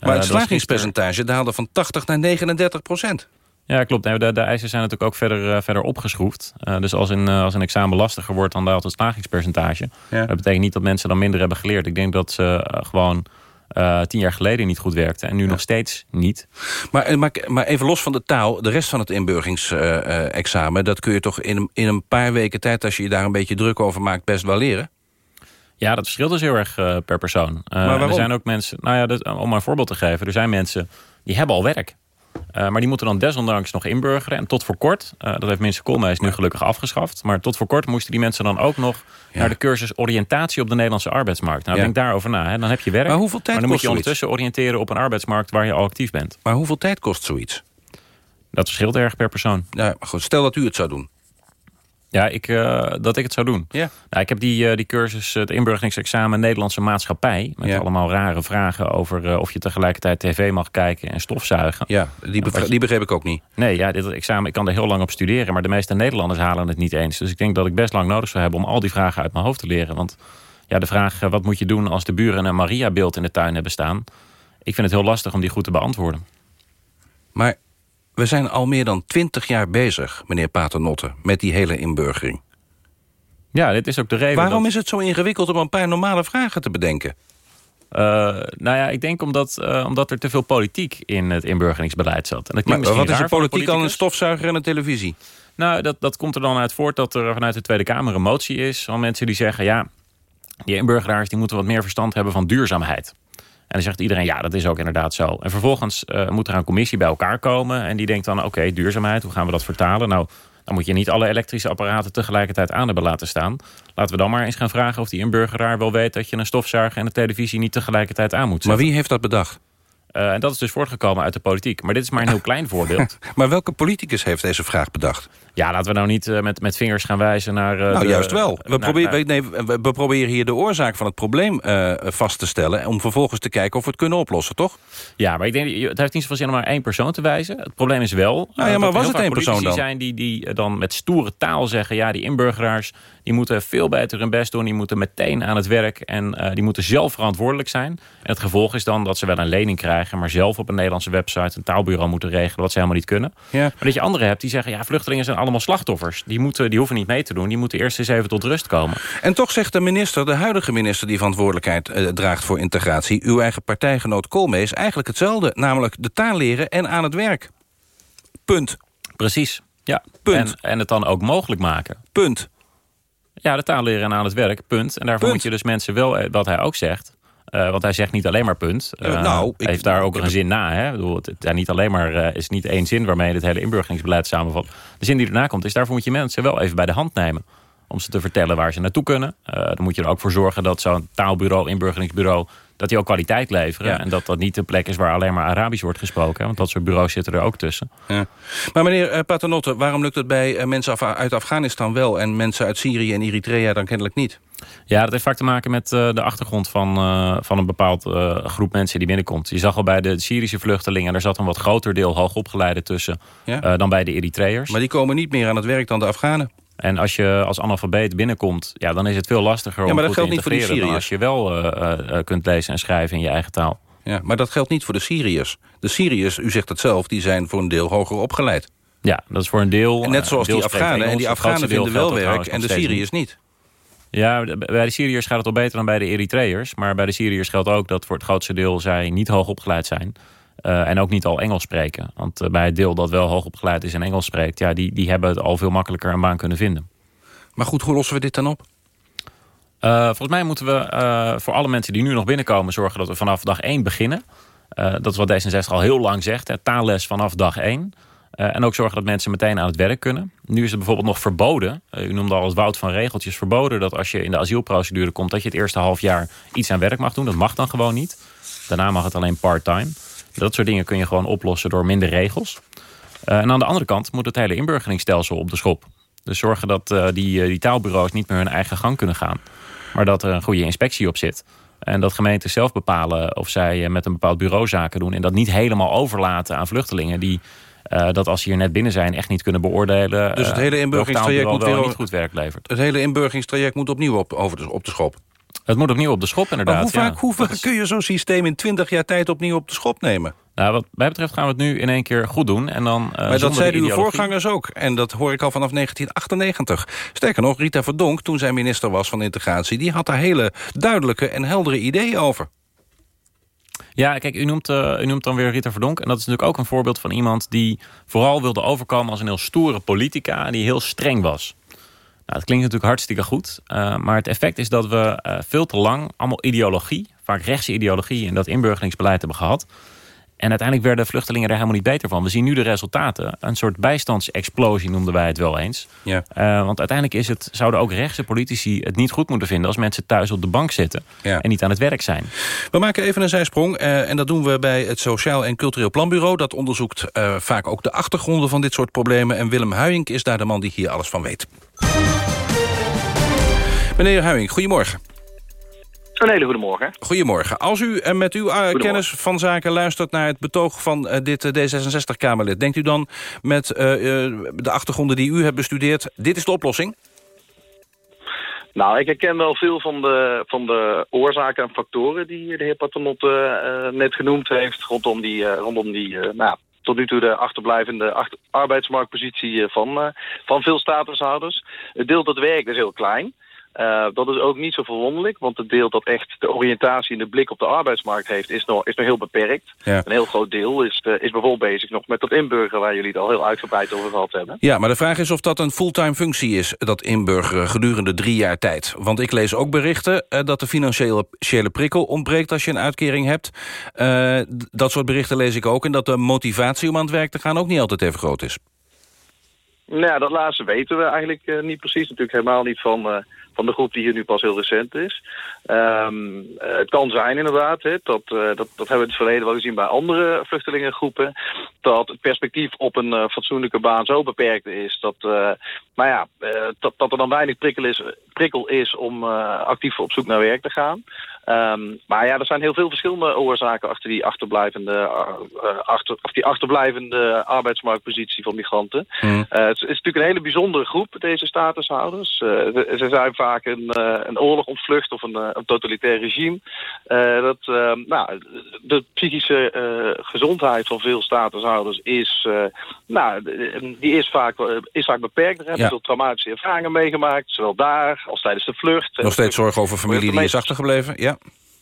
Maar het slagingspercentage daalde van 80 naar 39 procent. Ja, klopt. De, de eisen zijn natuurlijk ook verder, eh, verder opgeschroefd. Eh, dus als een, eh, als een examen lastiger wordt, dan daalt het slagingspercentage. Ja. Dat betekent niet dat mensen dan minder hebben geleerd. Ik denk dat ze gewoon tien jaar geleden niet goed werkten. En nu nog steeds niet. Maar, maar, maar even los van de taal, de rest van het inburgeringsexamen... dat kun je toch in, een- in een paar weken tijd, als je je daar een beetje druk over maakt... best wel leren? Ja, dat verschilt dus heel erg per persoon. Maar? Er zijn ook mensen, nou ja, dat, om maar een voorbeeld te geven. Er zijn mensen die hebben al werk. Eh, maar die moeten dan desondanks nog inburgeren. En tot voor kort, eh, dat heeft minister Koolmees nu gelukkig afgeschaft. Maar tot voor kort moesten die mensen dan ook nog naar de cursus oriëntatie op de Nederlandse arbeidsmarkt. Nou, Ja. denk daarover na. Hè. Dan heb je werk. Maar hoeveel tijd dan moet je zoiets? ondertussen oriënteren op een arbeidsmarkt waar je al actief bent. Maar hoeveel tijd kost zoiets? Dat verschilt erg per persoon. Ja, maar goed, stel dat u het zou doen. Ja, ik, eh, dat ik het zou doen. Ja. Nou, ik heb die, eh, die cursus, het inburgeringsexamen Nederlandse maatschappij. Met Ja. allemaal rare vragen over eh, of je tegelijkertijd tv mag kijken en stofzuigen. Ja, die, begre- die begreep ik ook niet. Nee, ja, dit examen, ik kan er heel lang op studeren. Maar de meeste Nederlanders halen het niet eens. Dus ik denk dat ik best lang nodig zou hebben om al die vragen uit mijn hoofd te leren. Want ja, de vraag, eh, wat moet je doen als de buren een Maria-beeld in de tuin hebben staan? Ik vind het heel lastig om die goed te beantwoorden. Maar we zijn al meer dan twintig jaar bezig, meneer Paternotte... met die hele inburgering. Ja, dit is ook de reden Waarom dat- is het zo ingewikkeld om een paar normale vragen te bedenken? Eh, nou ja, ik denk omdat, eh, omdat er te veel politiek in het inburgeringsbeleid zat. En dat Maar wat is er politiek al een stofzuiger en een televisie? Nou, dat, dat komt er dan uit voort dat er vanuit de Tweede Kamer een motie is... van mensen die zeggen, ja, die inburgeraars die moeten wat meer verstand hebben van duurzaamheid. En dan zegt iedereen, ja, dat is ook inderdaad zo. En vervolgens eh, moet er een commissie bij elkaar komen... en die denkt dan, oké, duurzaamheid, hoe gaan we dat vertalen? Nou, dan moet je niet alle elektrische apparaten tegelijkertijd aan hebben laten staan. Laten we dan maar eens gaan vragen of die inburgeraar wel weet... dat je een stofzuiger en een televisie niet tegelijkertijd aan moet Maar zetten. wie heeft dat bedacht? Eh, en dat is dus voortgekomen uit de politiek. Maar dit is maar een heel klein voorbeeld. Maar welke politicus heeft deze vraag bedacht? Ja, laten we nou niet eh, met, met vingers gaan wijzen naar... eh, nou, de- juist wel. We, naar- proberen, naar- nee, we, we proberen hier de oorzaak van het probleem eh, vast te stellen... om vervolgens te kijken of we het kunnen oplossen, toch? Ja, maar ik denk, het heeft niet zoveel zin om maar één persoon te wijzen. Het probleem is wel... Nou ja, maar was het één persoon dan? zijn die, die dan met stoere taal zeggen... ja, die inburgeraars die moeten veel beter hun best doen. Die moeten meteen aan het werk en eh, die moeten zelf verantwoordelijk zijn. En het gevolg is dan dat ze wel een lening krijgen... maar zelf op een Nederlandse website een taalbureau moeten regelen... wat ze helemaal niet kunnen. Ja. Maar dat je anderen hebt die zeggen... ja, vluchtelingen zijn allemaal slachtoffers. Die, moeten, die hoeven niet mee te doen. Die moeten eerst eens even tot rust komen. En toch zegt de minister, de huidige minister die verantwoordelijkheid eh, draagt voor integratie... uw eigen partijgenoot Koolmees eigenlijk hetzelfde. Namelijk de taal leren en aan het werk. Punt. Precies, ja. Punt. En, en het dan ook mogelijk maken. Punt. Ja, de taal leren en aan het werk, punt. En daarvoor Punt. moet je dus mensen wel, eh, wat hij ook zegt... eh, want hij zegt niet alleen maar punt. Eh, Eh, nou, hij heeft daar ook een zin na. Hè? Ik bedoel, het niet alleen maar, is niet één zin waarmee het hele inburgeringsbeleid samenvat. De zin die erna komt is, daarvoor moet je mensen wel even bij de hand nemen. om ze te vertellen waar ze naartoe kunnen. Dan moet je er ook voor zorgen dat zo'n taalbureau, inburgeringsbureau... dat die ook kwaliteit leveren. Ja. En dat dat niet de plek is waar alleen maar Arabisch wordt gesproken. Want dat soort bureaus zitten er ook tussen. Ja. Maar meneer Paternotte, waarom lukt het bij mensen af, uit Afghanistan wel... en mensen uit Syrië en Eritrea dan kennelijk niet? Ja, dat heeft vaak te maken met uh, de achtergrond van, uh, van een bepaald uh, groep mensen die binnenkomt. Je zag al bij de Syrische vluchtelingen, er zat een wat groter deel hoogopgeleide tussen ja? dan bij de Eritreërs. Maar die komen niet meer aan het werk dan de Afghanen. En als je als analfabeet binnenkomt, ja, dan is het veel lastiger ja, om maar goed dat geldt te niet voor integreren dan als je wel kunt lezen en schrijven in je eigen taal. Ja, maar dat geldt niet voor de Syriërs. De Syriërs, u zegt het zelf, die zijn voor een deel hoger opgeleid. Ja, dat is voor een deel. En net zoals die Afghanen. Engels, en die Afghanen vinden wel werk en de Syriërs niet. Ja, bij de Syriërs gaat het al beter dan bij de Eritreërs. Maar bij de Syriërs geldt ook dat voor het grootste deel zij niet hoog opgeleid zijn. Uh, en ook niet al Engels spreken. Want uh, bij het deel dat wel hoog opgeleid is en Engels spreekt... Ja, die, die hebben het al veel makkelijker een baan kunnen vinden. Maar goed, hoe lossen we dit dan op? Uh, volgens mij moeten we voor alle mensen die nu nog binnenkomen... zorgen dat we vanaf dag 1 beginnen. dat is wat D66 al heel lang zegt. Hè, taalles vanaf dag 1. Uh, en ook zorgen dat mensen meteen aan het werk kunnen. Nu is het bijvoorbeeld nog verboden. Uh, u noemde al het woud van regeltjes. Verboden dat als je in de asielprocedure komt... dat je het eerste half jaar iets aan werk mag doen. Dat mag dan gewoon niet. Daarna mag het alleen part-time. Dat soort dingen kun je gewoon oplossen door minder regels. Uh, en aan de andere kant moet het hele inburgeringsstelsel op de schop. Dus zorgen dat die, die taalbureaus niet meer hun eigen gang kunnen gaan. Maar dat er een goede inspectie op zit. En dat gemeenten zelf bepalen of zij met een bepaald bureau zaken doen. En dat niet helemaal overlaten aan vluchtelingen... die uh, dat als ze hier net binnen zijn echt niet kunnen beoordelen... Dus het hele inburgeringstraject moet weer niet goed werk levert. Het hele inburgeringstraject moet opnieuw op, over de, op de schop. Het moet opnieuw op de schop inderdaad. Maar hoe vaak, ja. hoe vaak kun je zo'n systeem in 20 jaar tijd opnieuw op de schop nemen? Nou, wat mij betreft gaan we het nu in één keer goed doen. En dan, uh, maar dat zeiden uw voorgangers ook. En dat hoor ik al vanaf 1998. Sterker nog, Rita Verdonk, toen zij minister was van Integratie... die had daar hele duidelijke en heldere ideeën over. Ja, kijk, u noemt, uh, u noemt dan weer Rita Verdonk. En dat is natuurlijk ook een voorbeeld van iemand... die vooral wilde overkomen als een heel stoere politica... die heel streng was. Nou, dat klinkt natuurlijk hartstikke goed. Uh, maar het effect is dat we uh, veel te lang allemaal ideologie... vaak rechtse ideologie in dat inburgeringsbeleid hebben gehad... En uiteindelijk werden vluchtelingen er helemaal niet beter van. We zien nu de resultaten. Een soort bijstandsexplosie noemden wij het wel eens. Ja. Uh, want uiteindelijk is het, zouden ook rechtse politici het niet goed moeten vinden... als mensen thuis op de bank zitten ja. en niet aan het werk zijn. We maken even een zijsprong. Uh, en dat doen we bij het Sociaal en Cultureel Planbureau. Dat onderzoekt uh, vaak ook de achtergronden van dit soort problemen. En Willem Huyink is daar de man die hier alles van weet. Meneer Huyink, goedemorgen. Een hele goede morgen. Goedemorgen. Als u uh, met uw uh, kennis van zaken luistert naar het betoog van uh, dit D66-Kamerlid... denkt u dan met de achtergronden die u hebt bestudeerd... dit is de oplossing? Nou, ik herken wel veel van de, van de oorzaken en factoren... die de heer Paternotte net genoemd heeft... rondom die, rondom die nou, tot nu toe de achterblijvende achter arbeidsmarktpositie van, van veel statushouders. Het deel dat werkt is heel klein... Uh, dat is ook niet zo verwonderlijk, want het deel dat echt de oriëntatie en de blik op de arbeidsmarkt heeft, is nog, is nog heel beperkt. Ja. Een heel groot deel is, uh, is bijvoorbeeld bezig nog met dat inburgeren waar jullie het al heel uitgebreid over gehad hebben. Ja, maar de vraag is of dat een fulltime functie is, dat inburgeren gedurende drie jaar tijd. Want ik lees ook berichten uh, dat de financiële prikkel ontbreekt als je een uitkering hebt. dat soort berichten lees ik ook en dat de motivatie om aan het werk te gaan ook niet altijd even groot is. Nou ja, dat laatste weten we eigenlijk niet precies. Natuurlijk helemaal niet van van de groep die hier nu pas heel recent is. Um, uh, het kan zijn inderdaad, dat, uh, dat, dat hebben we in het verleden wel gezien bij andere vluchtelingengroepen, dat het perspectief op een uh, fatsoenlijke baan zo beperkt is dat, maar ja, dat, dat er dan weinig prikkel is, prikkel is om actief op zoek naar werk te gaan. Um, maar ja, er zijn heel veel verschillende oorzaken achter die achterblijvende, achter, of die achterblijvende arbeidsmarktpositie van migranten. Mm. het is natuurlijk een hele bijzondere groep, deze statushouders. ze, ze zijn vaak een, een oorlog ontvlucht of een, een totalitair regime. Dat, nou, de psychische gezondheid van veel statushouders is, nou, die is, vaak, is vaak beperkt. Er hebben Ja. veel traumatische ervaringen meegemaakt, zowel daar als tijdens de vlucht. Nog steeds zorgen over familie die is achtergebleven, ja.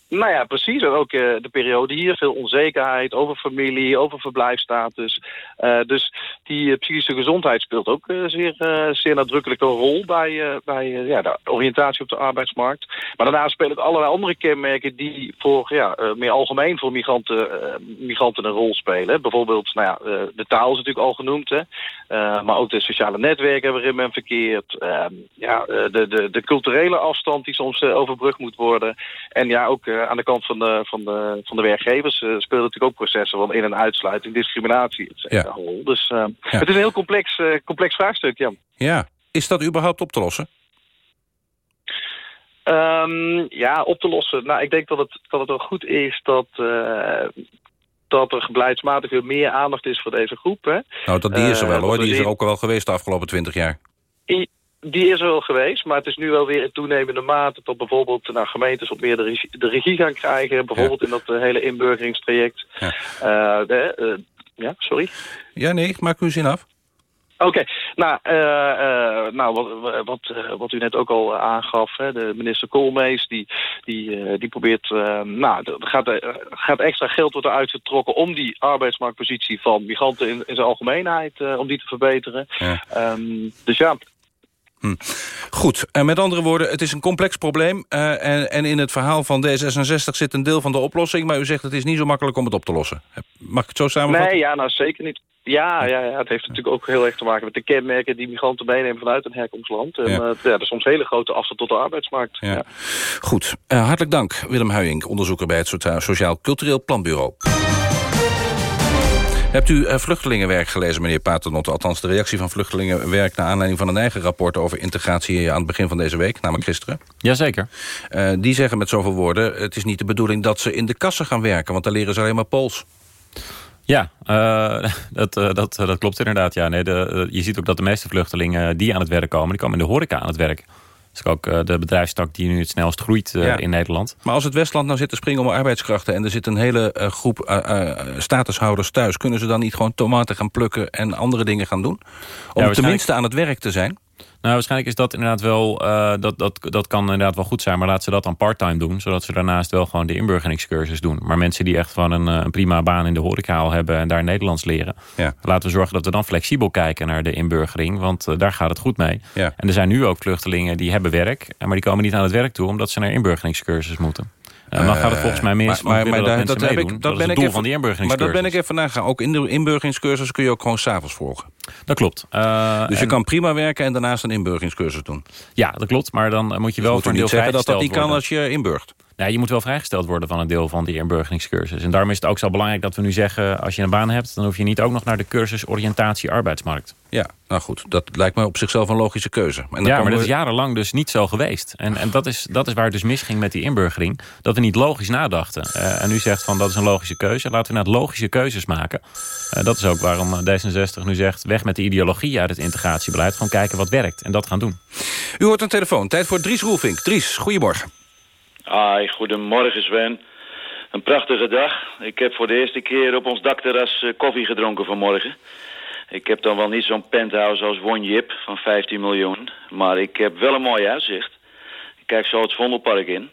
Nou ja, precies. Ook eh, de periode hier. Veel onzekerheid over familie, over verblijfsstatus. Uh, dus die uh, psychische gezondheid speelt ook zeer, zeer nadrukkelijk rol... bij, bij ja, de oriëntatie op de arbeidsmarkt. Maar daarnaast spelen ook allerlei andere kenmerken... die voor, ja, meer algemeen voor migranten, migranten een rol spelen. Bijvoorbeeld, nou ja, de taal is natuurlijk al genoemd. Hè? maar ook de sociale netwerken waarin men verkeert. Ehm, ja, de, de, de culturele afstand die soms overbrugd moet worden. En ja, ook eh, aan de kant van de, van de, van de werkgevers uh, spelen natuurlijk ook processen van in- en uitsluiting, discriminatie, et cetera, ja. Dus ja. het is een heel complex, complex vraagstuk, ja. Ja, is dat überhaupt op te lossen? Um, ja, op te lossen. Nou, ik denk dat het, dat het wel goed is dat, dat er beleidsmatig weer meer aandacht is voor deze groep. Hè. Nou, dat, die is er wel hoor. Die is er ook wel geweest de afgelopen twintig jaar. I die is er wel geweest, maar het is nu wel weer in toenemende mate... dat bijvoorbeeld nou, gemeentes op meer de regie, de regie gaan krijgen. Bijvoorbeeld in dat uh, hele inburgeringstraject. Ja. Uh, de, uh, ja, sorry? Ja, nee, maak uw zin af. Oké, okay. nou, nou wat, wat, wat u net ook al aangaf, hè, de minister Koolmees, die, die, die probeert, nou, er gaat, gaat extra geld worden uitgetrokken om die arbeidsmarktpositie van migranten in, in zijn algemeenheid, om die te verbeteren. Ja. Um, dus ja, Hm. Goed, en met andere woorden, het is een complex probleem. Uh, en, en, in het verhaal van D66 zit een deel van de oplossing... maar u zegt het is niet zo makkelijk om het op te lossen. Mag ik het zo samenvatten? Nee, ja, nou zeker niet. Ja, ja, ja, het heeft natuurlijk ook heel erg te maken met de kenmerken... die migranten meenemen vanuit een herkomstland. En ja. Uh, ja, er is soms hele grote afstand tot de arbeidsmarkt. Ja. Ja. Goed, uh, hartelijk dank Willem Huyink, onderzoeker bij het Sociaal Cultureel Planbureau. Hebt u uh, vluchtelingenwerk gelezen, meneer Paternotte? Althans, de reactie van vluchtelingenwerk... naar aanleiding van een eigen rapport over integratie... aan het begin van deze week, namelijk gisteren. Jazeker. Uh, die zeggen met zoveel woorden... het is niet de bedoeling dat ze in de kassen gaan werken... want dan leren ze alleen maar Pools. Ja, uh, dat, uh, dat, dat klopt inderdaad. Ja, nee, de, je ziet ook dat de meeste vluchtelingen die aan het werk komen... die komen in de horeca aan het werk. Dat is ook uh, de bedrijfstak die nu het snelst groeit ja. in Nederland. Maar als het Westland nou zit te springen om arbeidskrachten... en er zit een hele uh, groep statushouders thuis... kunnen ze dan niet gewoon tomaten gaan plukken en andere dingen gaan doen? Om ja, tenminste aan het werk te zijn? Nou, waarschijnlijk is dat inderdaad wel, uh, dat, dat, dat kan inderdaad wel goed zijn. Maar laat ze dat dan parttime doen. Zodat ze daarnaast wel gewoon de inburgeringscursus doen. Maar mensen die echt van een, een prima baan in de horeca hebben. En daar Nederlands leren. Ja. Laten we zorgen dat we dan flexibel kijken naar de inburgering. Want uh, daar gaat het goed mee. Ja. En er zijn nu ook vluchtelingen die hebben werk. Maar die komen niet aan het werk toe omdat ze naar inburgeringscursus moeten. Dan gaat het volgens mij mis. Maar, maar, maar dat, dat, heb ik, dat, dat ben ik even, van die inburgeringscursus. Maar dat ben ik even nagaan. Ook in de inburgeringscursus kun je ook gewoon s'avonds volgen. Dat klopt. Uh, dus je en... kan prima werken en daarnaast een inburgeringscursus doen. Ja, dat klopt. Maar dan moet je wel dus voor een deel zeggen dat dat niet kan als je inburgt. Ja, je moet wel vrijgesteld worden van een deel van die inburgeringscursus. En daarom is het ook zo belangrijk dat we nu zeggen... als je een baan hebt, dan hoef je niet ook nog naar de cursus oriëntatie arbeidsmarkt. Ja, nou goed, dat lijkt me op zichzelf een logische keuze. En dan ja, maar dat is jarenlang dus niet zo geweest. En, en dat, is, dat is waar het dus misging met die inburgering. Dat we niet logisch nadachten. Uh, en u zegt van dat is een logische keuze. Laten we nou logische keuzes maken. Uh, dat is ook waarom D66 nu zegt... weg met de ideologie uit het integratiebeleid. Gewoon kijken wat werkt en dat gaan doen. U hoort een telefoon. Tijd voor Dries Roelvink. Dries, goedemorgen. Hi, goedemorgen Sven. Een prachtige dag. Ik heb voor de eerste keer op ons dakterras uh, koffie gedronken vanmorgen. Ik heb dan wel niet zo'n penthouse als Wonjip van 15 miljoen. Maar ik heb wel een mooi uitzicht. Ik kijk zo het Vondelpark in.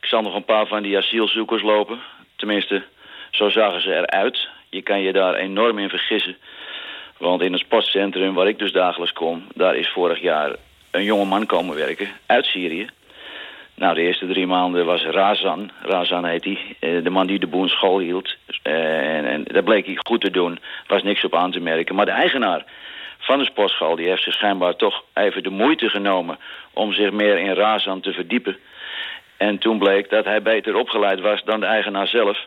Ik zal nog een paar van die asielzoekers lopen. Tenminste, zo zagen ze eruit. Je kan je daar enorm in vergissen. Want in het sportcentrum waar ik dus dagelijks kom... daar is vorig jaar een jonge man komen werken uit Syrië. Nou, de eerste drie maanden was Razan, Razan heet hij, de man die de boel school hield. En, en dat bleek hij goed te doen, was niks op aan te merken. Maar de eigenaar van de sportschool, die heeft zich schijnbaar toch even de moeite genomen... om zich meer in Razan te verdiepen. En toen bleek dat hij beter opgeleid was dan de eigenaar zelf.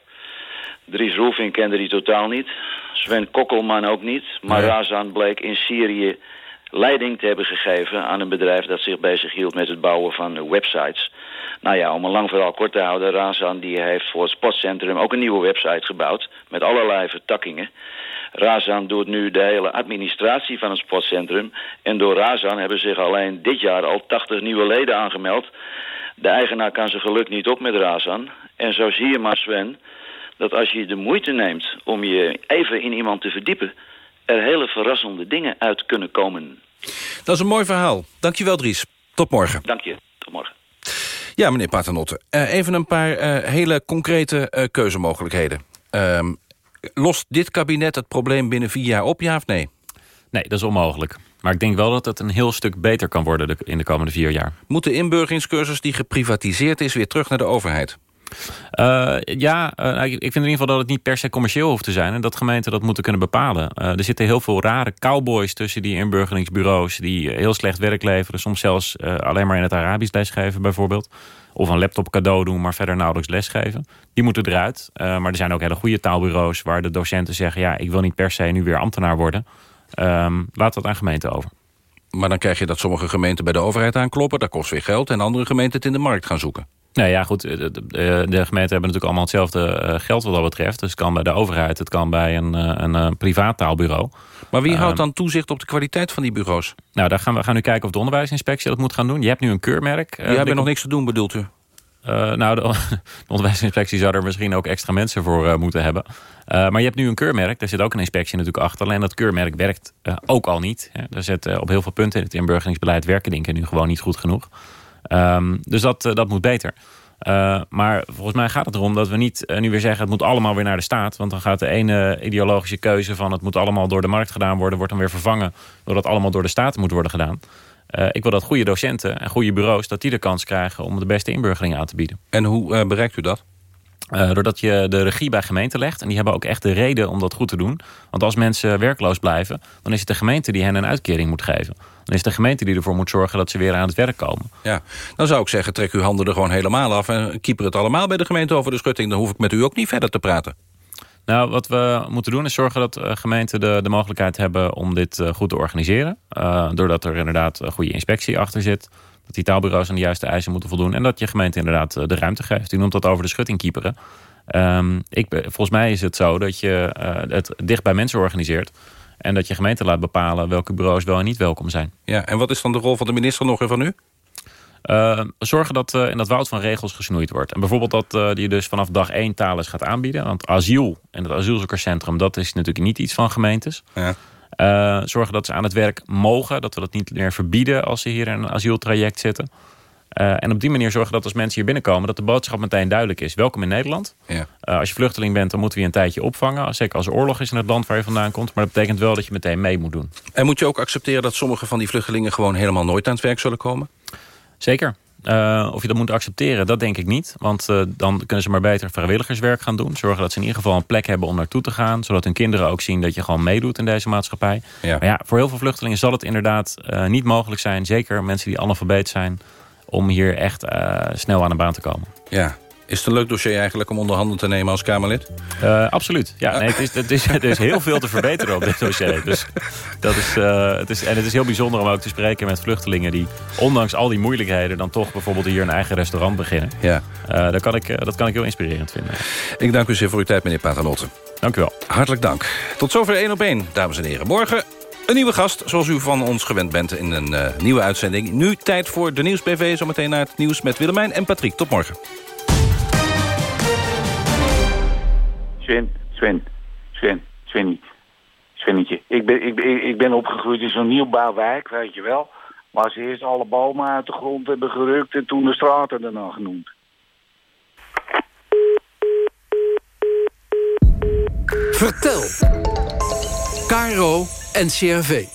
Dries Roelving kende hij totaal niet. Sven Kokkelman ook niet. Maar nee. Razan bleek in Syrië leiding te hebben gegeven aan een bedrijf dat zich bezig hield met het bouwen van websites. Nou ja, om een lang verhaal kort te houden, Razan die heeft voor het sportcentrum ook een nieuwe website gebouwd met allerlei vertakkingen. Razan doet nu de hele administratie van het sportcentrum en door Razan hebben zich alleen dit jaar al 80 nieuwe leden aangemeld. De eigenaar kan zijn geluk niet op met Razan. En zo zie je maar Sven, dat als je de moeite neemt om je even in iemand te verdiepen, er hele verrassende dingen uit kunnen komen. Dat is een mooi verhaal. Dankjewel Dries. Tot morgen. Dank je. Tot morgen. Ja, meneer Paternotte. Uh, even een paar uh, hele concrete uh, keuzemogelijkheden. Ehm, lost dit kabinet het probleem binnen vier jaar op, ja of nee? Nee, dat is onmogelijk. Maar ik denk wel dat het een heel stuk beter kan worden in de komende vier jaar. Moet de inburgeringscursus die geprivatiseerd is weer terug naar de overheid? Uh, ja, uh, ik vind in ieder geval dat het niet per se commercieel hoeft te zijn... en dat gemeenten dat moeten kunnen bepalen. Uh, er zitten heel veel rare cowboys tussen die inburgeringsbureaus... die heel slecht werk leveren, soms zelfs alleen maar in het Arabisch lesgeven bijvoorbeeld. Of een laptop cadeau doen, maar verder nauwelijks lesgeven. Die moeten eruit. maar er zijn ook hele goede taalbureaus waar de docenten zeggen... ja, ik wil niet per se nu weer ambtenaar worden. Um, laat dat aan gemeenten over. Maar dan krijg je dat sommige gemeenten bij de overheid aankloppen. Dat kost weer geld. En andere gemeenten het in de markt gaan zoeken. Nou ja, goed. De, de, de, gemeenten hebben natuurlijk allemaal hetzelfde eh, geld wat dat betreft. Dus het kan bij de overheid, het kan bij een, eh, een, een privaat taalbureau. Maar wie houdt dan toezicht op de kwaliteit van die bureaus? Nou, daar gaan we gaan nu kijken of de onderwijsinspectie dat moet gaan doen. Je hebt nu een keurmerk. Die hebben nog niks te doen, bedoelt u? Uh, nou, de, de, onderwijsinspectie zou er misschien ook extra mensen voor uh, moeten hebben. Uh, maar je hebt nu een keurmerk, daar zit ook een inspectie natuurlijk achter. Alleen dat keurmerk werkt ook al niet. Hè. Er zit op heel veel punten in het inburgeringsbeleid werken dingen nu gewoon niet goed genoeg. Um, dus dat, dat moet beter. Uh, maar volgens mij gaat het erom dat we niet uh, nu weer zeggen... het moet allemaal weer naar de staat. Want dan gaat de ene ideologische keuze van... het moet allemaal door de markt gedaan worden... wordt dan weer vervangen doordat het allemaal door de staat moet worden gedaan. Uh, ik wil dat goede docenten en goede bureaus... dat die de kans krijgen om de beste inburgering aan te bieden. En hoe bereikt u dat? Doordat je de regie bij gemeenten legt. En die hebben ook echt de reden om dat goed te doen. Want als mensen werkloos blijven... dan is het de gemeente die hen een uitkering moet geven. Dan is de gemeente die ervoor moet zorgen dat ze weer aan het werk komen. Ja, dan zou ik zeggen, trek uw handen er gewoon helemaal af... en keeper het allemaal bij de gemeente over de schutting. Dan hoef ik met u ook niet verder te praten. Nou, wat we moeten doen is zorgen dat uh, gemeenten de, de mogelijkheid hebben... om dit uh, goed te organiseren. Uh, doordat er inderdaad een goede inspectie achter zit dat die taalbureaus aan de juiste eisen moeten voldoen... en dat je gemeente inderdaad de ruimte geeft. U noemt dat over de schutting kieperen. Um, ik, volgens mij is het zo dat je uh, het dicht bij mensen organiseert... en dat je gemeente laat bepalen welke bureaus wel en niet welkom zijn. Ja, en wat is dan de rol van de minister nog en van u? Uh, zorgen dat uh, in dat woud van regels gesnoeid wordt. En bijvoorbeeld dat uh, je dus vanaf dag één talen gaat aanbieden. Want asiel en het asielzoekerscentrum... dat is natuurlijk niet iets van gemeentes. Ja. Zorgen dat ze aan het werk mogen. Dat we dat niet meer verbieden als ze hier in een asieltraject zitten. Uh, en op die manier zorgen dat als mensen hier binnenkomen... dat de boodschap meteen duidelijk is. Welkom in Nederland. Ja. Uh, als je vluchteling bent, dan moeten we je een tijdje opvangen. Zeker als er oorlog is in het land waar je vandaan komt. Maar dat betekent wel dat je meteen mee moet doen. En moet je ook accepteren dat sommige van die vluchtelingen... gewoon helemaal nooit aan het werk zullen komen? Zeker. Uh, of je dat moet accepteren, dat denk ik niet. Want uh, dan kunnen ze maar beter vrijwilligerswerk gaan doen. Zorgen dat ze in ieder geval een plek hebben om naartoe te gaan. Zodat hun kinderen ook zien dat je gewoon meedoet in deze maatschappij. Ja. Maar ja, voor heel veel vluchtelingen zal het inderdaad uh, niet mogelijk zijn. Zeker mensen die analfabeet zijn. Om hier echt snel aan de baan te komen. Ja, is het een leuk dossier eigenlijk om onder handen te nemen als Kamerlid? Uh, absoluut. Ja, nee, het is, het is, er is heel veel te verbeteren op dit dossier. Dus dat is, uh, het is, en het is heel bijzonder om ook te spreken met vluchtelingen... die ondanks al die moeilijkheden dan toch bijvoorbeeld hier een eigen restaurant beginnen. Ja. Uh, dat, kan ik, dat kan ik heel inspirerend vinden. Ik dank u zeer voor uw tijd, meneer Paternotte. Dank u wel. Hartelijk dank. Tot zover 1 op 1, dames en heren. Morgen een nieuwe gast, zoals u van ons gewend bent in een uh, nieuwe uitzending. Nu tijd voor de Nieuws-PV, zometeen naar het nieuws met Willemijn en Patrick. Tot morgen. Sven, Sven, Sven, Sven, Svennetje. Ik ben, ik, ben, ik ben opgegroeid in zo'n nieuwbouwwijk, weet je wel. Waar ze eerst alle bomen uit de grond hebben gerukt en toen de straten daarna genoemd. Vertel. Caro en CRV.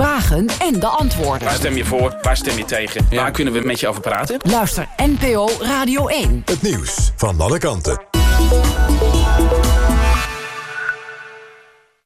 vragen en de antwoorden. Waar stem je voor? Waar stem je tegen? Ja. Waar kunnen we met je over praten? Luister NPO Radio 1. Het nieuws van alle kanten.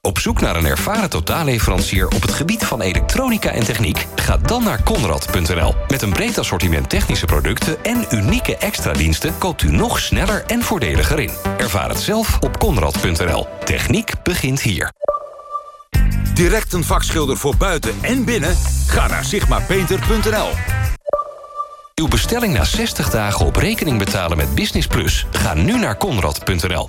Op zoek naar een ervaren totaalleverancier op het gebied van elektronica en techniek? Ga dan naar Conrad.nl. Met een breed assortiment technische producten en unieke extra diensten koopt u nog sneller en voordeliger in. Ervaar het zelf op Conrad.nl. Techniek begint hier. Direct een vakschilder voor buiten en binnen? Ga naar sigmapainter.nl. Uw bestelling na 60 dagen op rekening betalen met Business Plus. Ga nu naar Conrad.nl.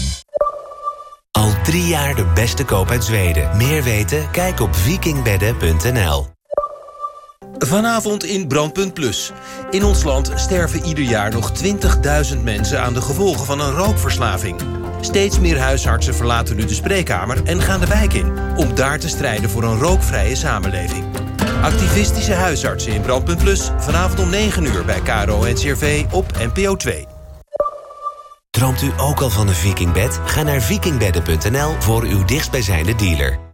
Al drie jaar de beste koop uit Zweden. Meer weten? Kijk op vikingbedden.nl. Vanavond in Brandpunt Plus. In ons land sterven ieder jaar nog 20.000 mensen... aan de gevolgen van een rookverslaving. Steeds meer huisartsen verlaten nu de spreekkamer en gaan de wijk in... om daar te strijden voor een rookvrije samenleving. Activistische huisartsen in Brandpunt Plus. Vanavond om 9 uur bij KRO en CRV op NPO 2. Droomt u ook al van een vikingbed? Ga naar vikingbedden.nl voor uw dichtstbijzijnde dealer.